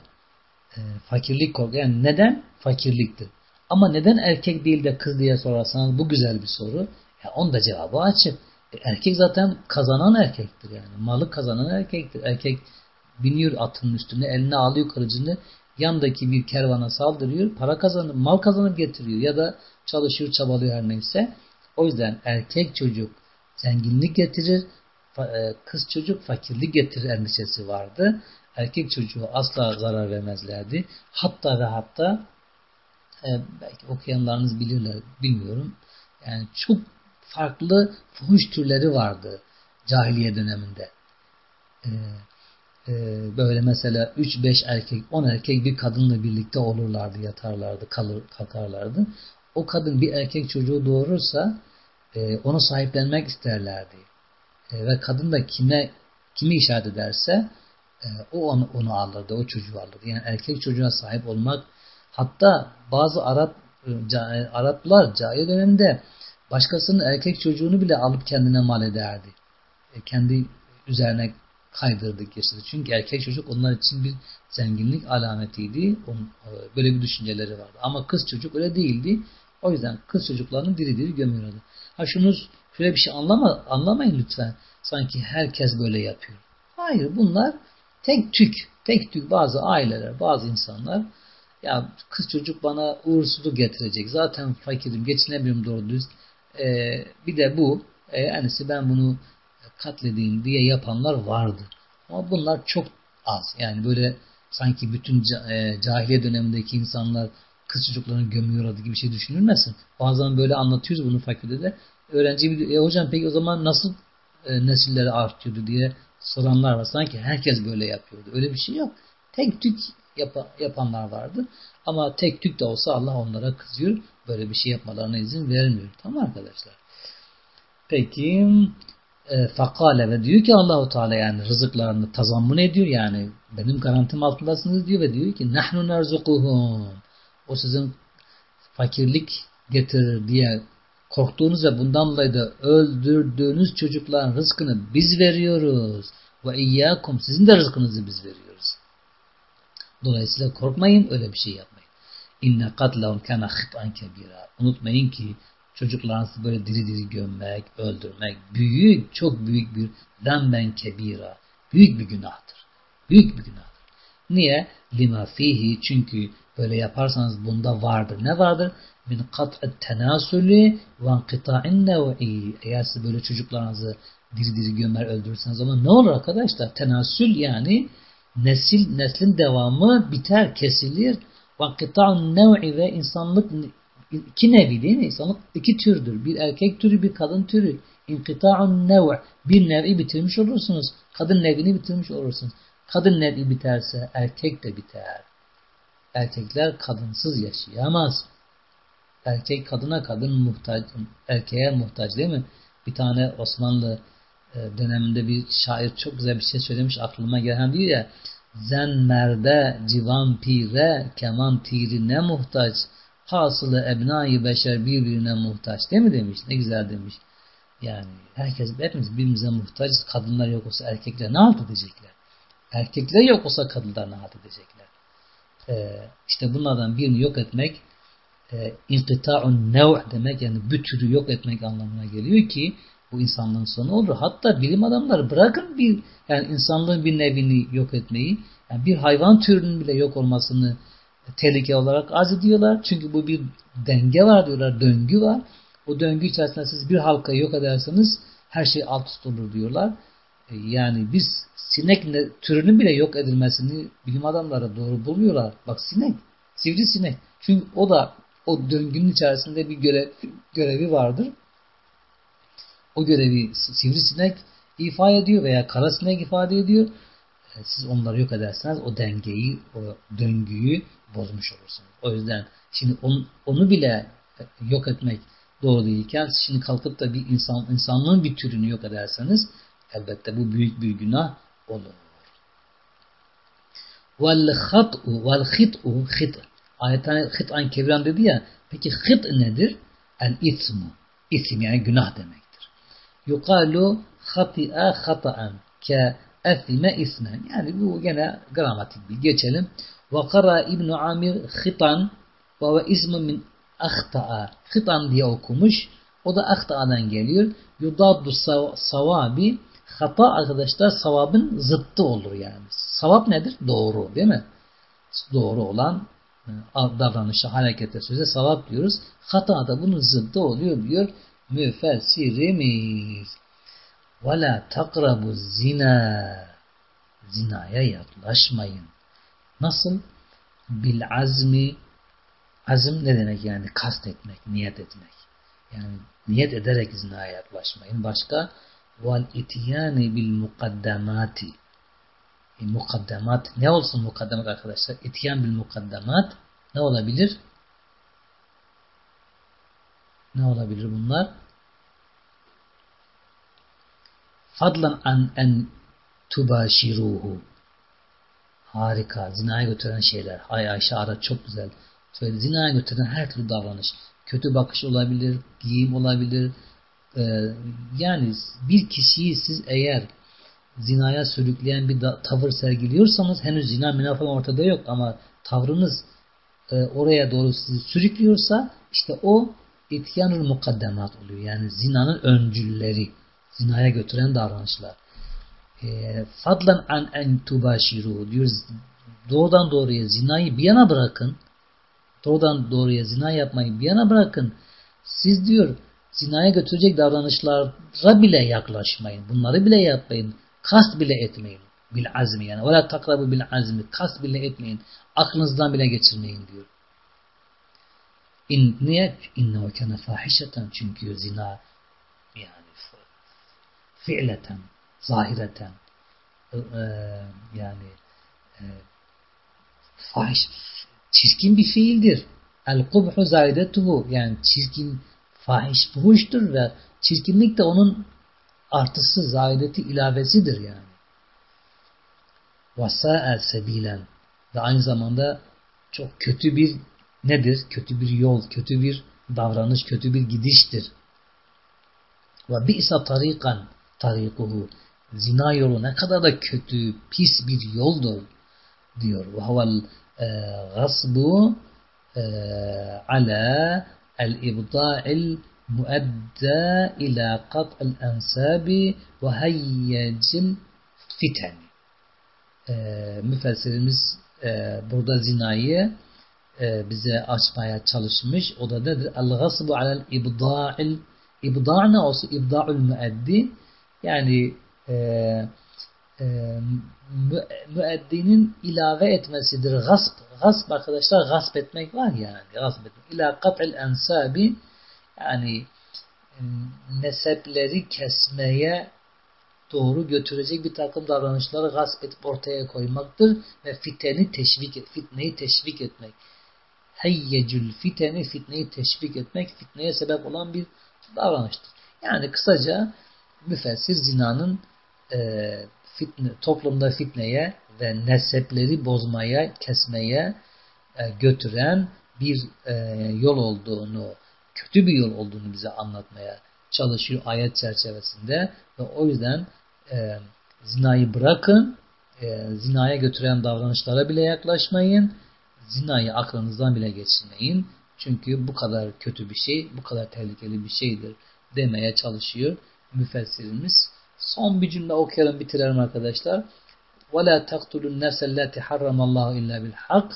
e, fakirlik korku. Yani neden? Fakirliktir. Ama neden erkek değil de kız diye sorarsanız bu güzel bir soru. Ya onun da cevabı açık. Erkek zaten kazanan erkektir yani. Malı kazanan erkektir. Erkek biniyor atının üstüne, eline alıyor kılıcını, yandaki bir kervana saldırıyor, para kazanıp, mal kazanıp getiriyor ya da çalışıyor, çabalıyor her neyse. O yüzden erkek çocuk zenginlik getirir, e, kız çocuk fakirlik getirir endişesi vardı. Erkek çocuğu asla zarar vermezlerdi. Hatta ve hatta e, belki okuyanlarınız bilirler, bilmiyorum. Yani çok farklı fuhuş türleri vardı cahiliye döneminde. Ee, e, böyle mesela 3-5 erkek, 10 erkek bir kadınla birlikte olurlardı, yatarlardı, kalır, kalkarlardı. O kadın bir erkek çocuğu doğurursa e, onu sahiplenmek isterlerdi. E, ve kadın da kime kimi işaret ederse e, o onu, onu alırdı, o çocuğu alırdı. Yani erkek çocuğa sahip olmak hatta bazı Arap e, Araplar cahil döneminde başkasının erkek çocuğunu bile alıp kendine mal ederdi. E, kendi üzerine kaydırdı geçirdi. Çünkü erkek çocuk onlar için bir zenginlik alametiydi. Onun, e, böyle bir düşünceleri vardı. Ama kız çocuk öyle değildi. O yüzden kız çocuklarını diri diri gömüyordu. Ha şunu şöyle bir şey anlama, anlamayın lütfen. Sanki herkes böyle yapıyor. Hayır bunlar tek tük, tek tük bazı aileler, bazı insanlar ya kız çocuk bana uğursuzluk getirecek. Zaten fakirim, geçinemiyorum doğru düz. Ee, bir de bu. E, enisi ben bunu katledeyim diye yapanlar vardı. Ama bunlar çok az. Yani böyle sanki bütün e, cahiliye dönemindeki insanlar kız çocuklarını gömüyorlardı gibi bir şey düşünülmesin. Bazen böyle anlatıyoruz bunu fakültede. Öğrenci bir e, hocam peki o zaman nasıl e, nesilleri artıyordu diye soranlar var. Sanki herkes böyle yapıyordu. Öyle bir şey yok. Tek tük yap yapanlar vardı. Ama tek tük de olsa Allah onlara kızıyor. Böyle bir şey yapmalarına izin vermiyor. Tamam arkadaşlar. Peki e, fakale ve diyor ki Allahu Teala yani rızıklarını tazammun ediyor yani benim garantim altındasınız diyor ve diyor ki nahnu nerzukuhum o sizin fakirlik getirir diye korktuğunuz ve bundan dolayı da öldürdüğünüz çocukların rızkını biz veriyoruz ve iyyakum sizin de rızkınızı biz veriyoruz. Dolayısıyla korkmayın öyle bir şey yapmayın. İnne katlahum kana hıtan kebira. Unutmayın ki çocuklarınızı böyle diri diri gömmek, öldürmek büyük, çok büyük bir demben kebira. Büyük bir günahtır. Büyük bir günahtır. Niye? Lima fihi çünkü böyle yaparsanız bunda vardır. Ne vardır? Min kat'et tenasülü ve inkita'in nev'i. Eğer siz böyle çocuklarınızı diri diri gömer öldürürseniz ama ne olur arkadaşlar? Tenasül yani nesil neslin devamı biter, kesilir. Ve inkita'un nev'i ve insanlık iki nevi değil mi? İnsanlık iki türdür. Bir erkek türü, bir kadın türü. İnkita'un nev' bir nevi bitirmiş olursunuz. Kadın nevini bitirmiş olursunuz. Kadın nevi biterse erkek de biter. Erkekler kadınsız yaşayamaz. Erkek kadına kadın muhtaç, erkeğe muhtaç değil mi? Bir tane Osmanlı döneminde bir şair çok güzel bir şey söylemiş aklıma gelen diyor ya Zen merde civan pire keman tirine muhtaç hasılı ebnayı beşer birbirine muhtaç değil mi demiş. Ne güzel demiş. Yani herkes hepimiz birbirimize muhtaçız. Kadınlar yok olsa erkekler ne halt edecekler? Erkekler yok olsa kadınlar ne halt edecekler? Ee, işte bunlardan birini yok etmek e, inkita'un nev' demek yani bütürü yok etmek anlamına geliyor ki bu insanlığın sonu olur. Hatta bilim adamları bırakın bir yani insanlığın bir nevini yok etmeyi yani bir hayvan türünün bile yok olmasını tehlike olarak arz ediyorlar. Çünkü bu bir denge var diyorlar, döngü var. O döngü içerisinde siz bir halkayı yok ederseniz her şey alt üst olur diyorlar. E, yani biz sinek türünün bile yok edilmesini bilim adamları doğru buluyorlar. Bak sinek, sivrisinek. Çünkü o da o döngünün içerisinde bir görev, görevi vardır. O görevi sivrisinek ifade ediyor veya karasinek ifade ediyor. E, siz onları yok ederseniz o dengeyi, o döngüyü bozmuş olursunuz. O yüzden şimdi on, onu bile yok etmek doğru değilken şimdi kalkıp da bir insan insanlığın bir türünü yok ederseniz elbette bu büyük bir günah olur. Vel hat'u vel hit'u hit. Ayetten hit'an kebran dedi ya. Peki hit nedir? El ismu. İsim yani günah demektir. Yukalu hati'a hata'an ke efime ismen. Yani bu gene gramatik bir geçelim. Ve kara İbn Amir hitan ve ismi min ahta'a. Hitan diye okumuş. O da ahta'dan geliyor. Yudaddu savabi hata arkadaşlar savabın zıttı olur yani. Savap nedir? Doğru değil mi? Doğru olan e, davranışa, harekete, söze savap diyoruz. Hata da bunun zıttı oluyor diyor müfessirimiz. Ve la takrabu zina. Zinaya yaklaşmayın. Nasıl? Bil azmi azim ne demek yani? Kast etmek, niyet etmek. Yani niyet ederek zinaya yaklaşmayın. Başka vel itiyani bil mukaddamati. E, mukaddemat ne olsun mukaddemat arkadaşlar? İtiyan bil mukaddemat ne olabilir? Ne olabilir bunlar? Fadlan an en tubashiruhu. Harika. Zinaya götüren şeyler. Hay Ayşe ara çok güzel. Söyle, zinaya götüren her türlü davranış. Kötü bakış olabilir, giyim olabilir. Ee, yani bir kişiyi siz eğer zinaya sürükleyen bir tavır sergiliyorsanız henüz zina münafık ortada yok ama tavrınız e, oraya doğru sizi sürüklüyorsa işte o ityanul mukaddemat oluyor. Yani zinanın öncülleri. Zinaya götüren davranışlar. E, fadlan an en tubashiru diyor. Doğrudan doğruya zinayı bir yana bırakın. Doğrudan doğruya zina yapmayı bir yana bırakın. Siz diyor zinaya götürecek davranışlara bile yaklaşmayın. Bunları bile yapmayın. Kast bile etmeyin. Bil azmi yani. Vela takrabu bil azmi. Kast bile etmeyin. Aklınızdan bile geçirmeyin diyor. İn, niye? İnnehu kâne fahişeten. Çünkü zina yani fi'leten, zahireten e, yani e, fahiş, çirkin bir fiildir. El kubhu zaidetuhu yani çirkin fahiş fuhuştur ve çirkinlik de onun artısı, zaideti ilavesidir yani. Vasa'el sebilen ve aynı zamanda çok kötü bir nedir? Kötü bir yol, kötü bir davranış, kötü bir gidiştir. Ve bi'sa tarikan tarikuhu zina yolu ne kadar da kötü, pis bir yoldur diyor. Ve huvel e, gasbu e, ala el ibda'il muedda ila kat'il ensabi ve hayyecil fiteni. E, müfessirimiz burada zinayı e, bize açmaya çalışmış. O da nedir? El-gasbu alel ibda'il ibda' ne olsun? İbda'ul müeddi yani e, e, müeddinin ilave etmesidir. Gasp, gasp arkadaşlar gasp etmek var yani. Gasp etmek. İla kat'il ensabi yani e, nesepleri kesmeye doğru götürecek bir takım davranışları gasp edip ortaya koymaktır ve fiteni teşvik et, fitneyi teşvik etmek. Heyyecül fiteni fitneyi teşvik etmek, fitneye sebep olan bir davranıştır. Yani kısaca müfessir zinanın e, fitne, toplumda fitneye ve nesepleri bozmaya, kesmeye e, götüren bir e, yol olduğunu, kötü bir yol olduğunu bize anlatmaya çalışıyor ayet çerçevesinde ve o yüzden e, zinayı bırakın, e, zinaya götüren davranışlara bile yaklaşmayın, zinayı aklınızdan bile geçirmeyin. Çünkü bu kadar kötü bir şey, bu kadar tehlikeli bir şeydir demeye çalışıyor müfessirimiz. Son bir cümle okuyalım bitirelim arkadaşlar. وَلَا تَقْتُلُ النَّسَ الَّتِ حَرَّمَ اللّٰهُ اِلَّا بِالْحَقِّ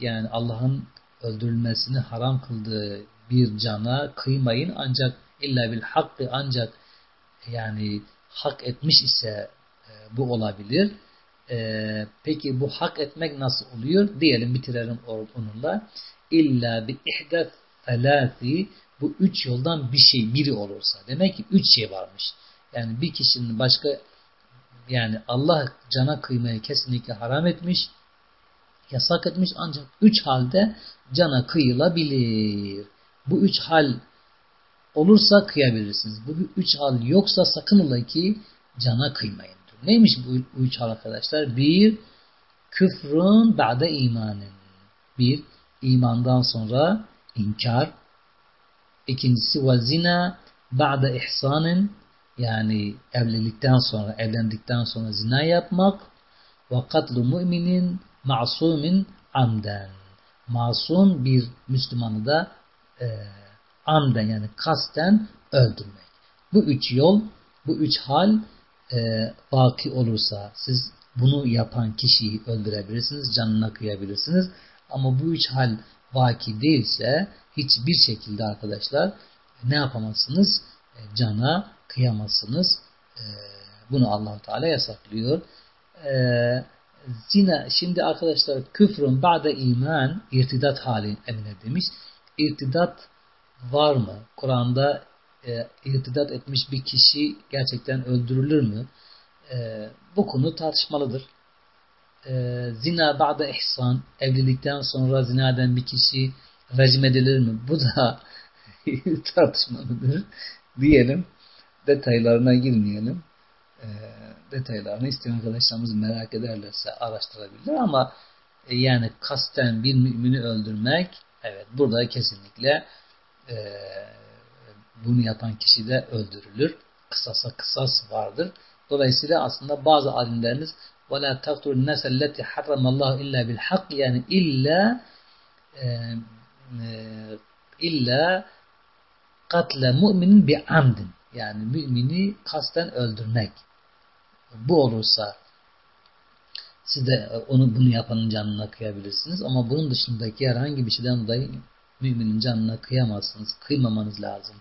Yani Allah'ın öldürülmesini haram kıldığı bir cana kıymayın ancak illa bil hakkı ancak yani hak etmiş ise e, bu olabilir. E, peki bu hak etmek nasıl oluyor? Diyelim bitirelim onunla. İlla bi ihde felâfi bu üç yoldan bir şey biri olursa. Demek ki üç şey varmış. Yani bir kişinin başka yani Allah cana kıymayı kesinlikle haram etmiş, yasak etmiş ancak üç halde cana kıyılabilir. Bu üç hal olursa kıyabilirsiniz. Bu üç hal yoksa sakın ola ki cana kıymayın. Neymiş bu üç hal arkadaşlar? Bir, küfrün ba'de imanın. Bir, imandan sonra inkar. İkincisi ve zina ba'de ihsanın yani evlilikten sonra, evlendikten sonra zina yapmak ve katlu müminin masumin amden. Masum bir Müslümanı da e, amden yani kasten öldürmek. Bu üç yol, bu üç hal e, vaki olursa siz bunu yapan kişiyi öldürebilirsiniz, canına kıyabilirsiniz. Ama bu üç hal vaki değilse hiçbir şekilde arkadaşlar ne yapamazsınız? E, cana kıyamazsınız. E, bunu allah Teala yasaklıyor. E, zina, şimdi arkadaşlar küfrün ba'de iman irtidat hali emine demiş. İrtidat var mı? Kur'an'da e, irtidat etmiş bir kişi gerçekten öldürülür mü? E, bu konu tartışmalıdır. E, zina ba'da ihsan, evlilikten sonra zina eden bir kişi rejim edilir mi? Bu da tartışmalıdır. Diyelim. Detaylarına girmeyelim. E, detaylarını isteyen arkadaşlarımız merak ederlerse araştırabilirler ama yani kasten bir mümini öldürmek evet burada kesinlikle e, bunu yapan kişi de öldürülür. Kısasa kısas vardır. Dolayısıyla aslında bazı alimlerimiz وَلَا تَقْتُرُ النَّسَ الَّتِي حَرَّمَ اللّٰهُ اِلَّا بِالْحَقِّ yani illa e, e, illa katle müminin bir amdin yani mümini kasten öldürmek bu olursa siz de onu bunu yapanın canına kıyabilirsiniz ama bunun dışındaki herhangi bir şeyden dolayı müminin canına kıyamazsınız. Kıymamanız lazım.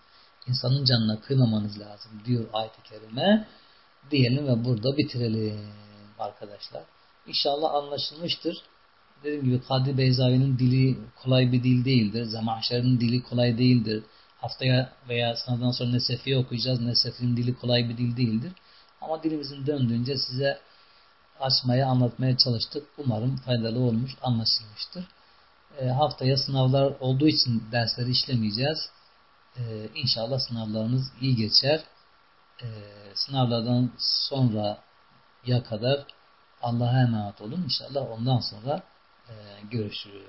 İnsanın canına kıymamanız lazım diyor ayet-i kerime. Diyelim ve burada bitirelim arkadaşlar. İnşallah anlaşılmıştır. Dediğim gibi Kadir Beyzavi'nin dili kolay bir dil değildir. Zemahşer'in dili kolay değildir. Haftaya veya sınavdan sonra Nesefi'yi okuyacağız. Nesefi'nin dili kolay bir dil değildir. Ama dilimizin döndüğünce size açmaya, anlatmaya çalıştık. Umarım faydalı olmuş, anlaşılmıştır. E, haftaya sınavlar olduğu için dersleri işlemeyeceğiz. E, inşallah sınavlarınız iyi geçer. E, sınavlardan sonra ya kadar Allah'a emanet olun. İnşallah ondan sonra e, görüşürüz.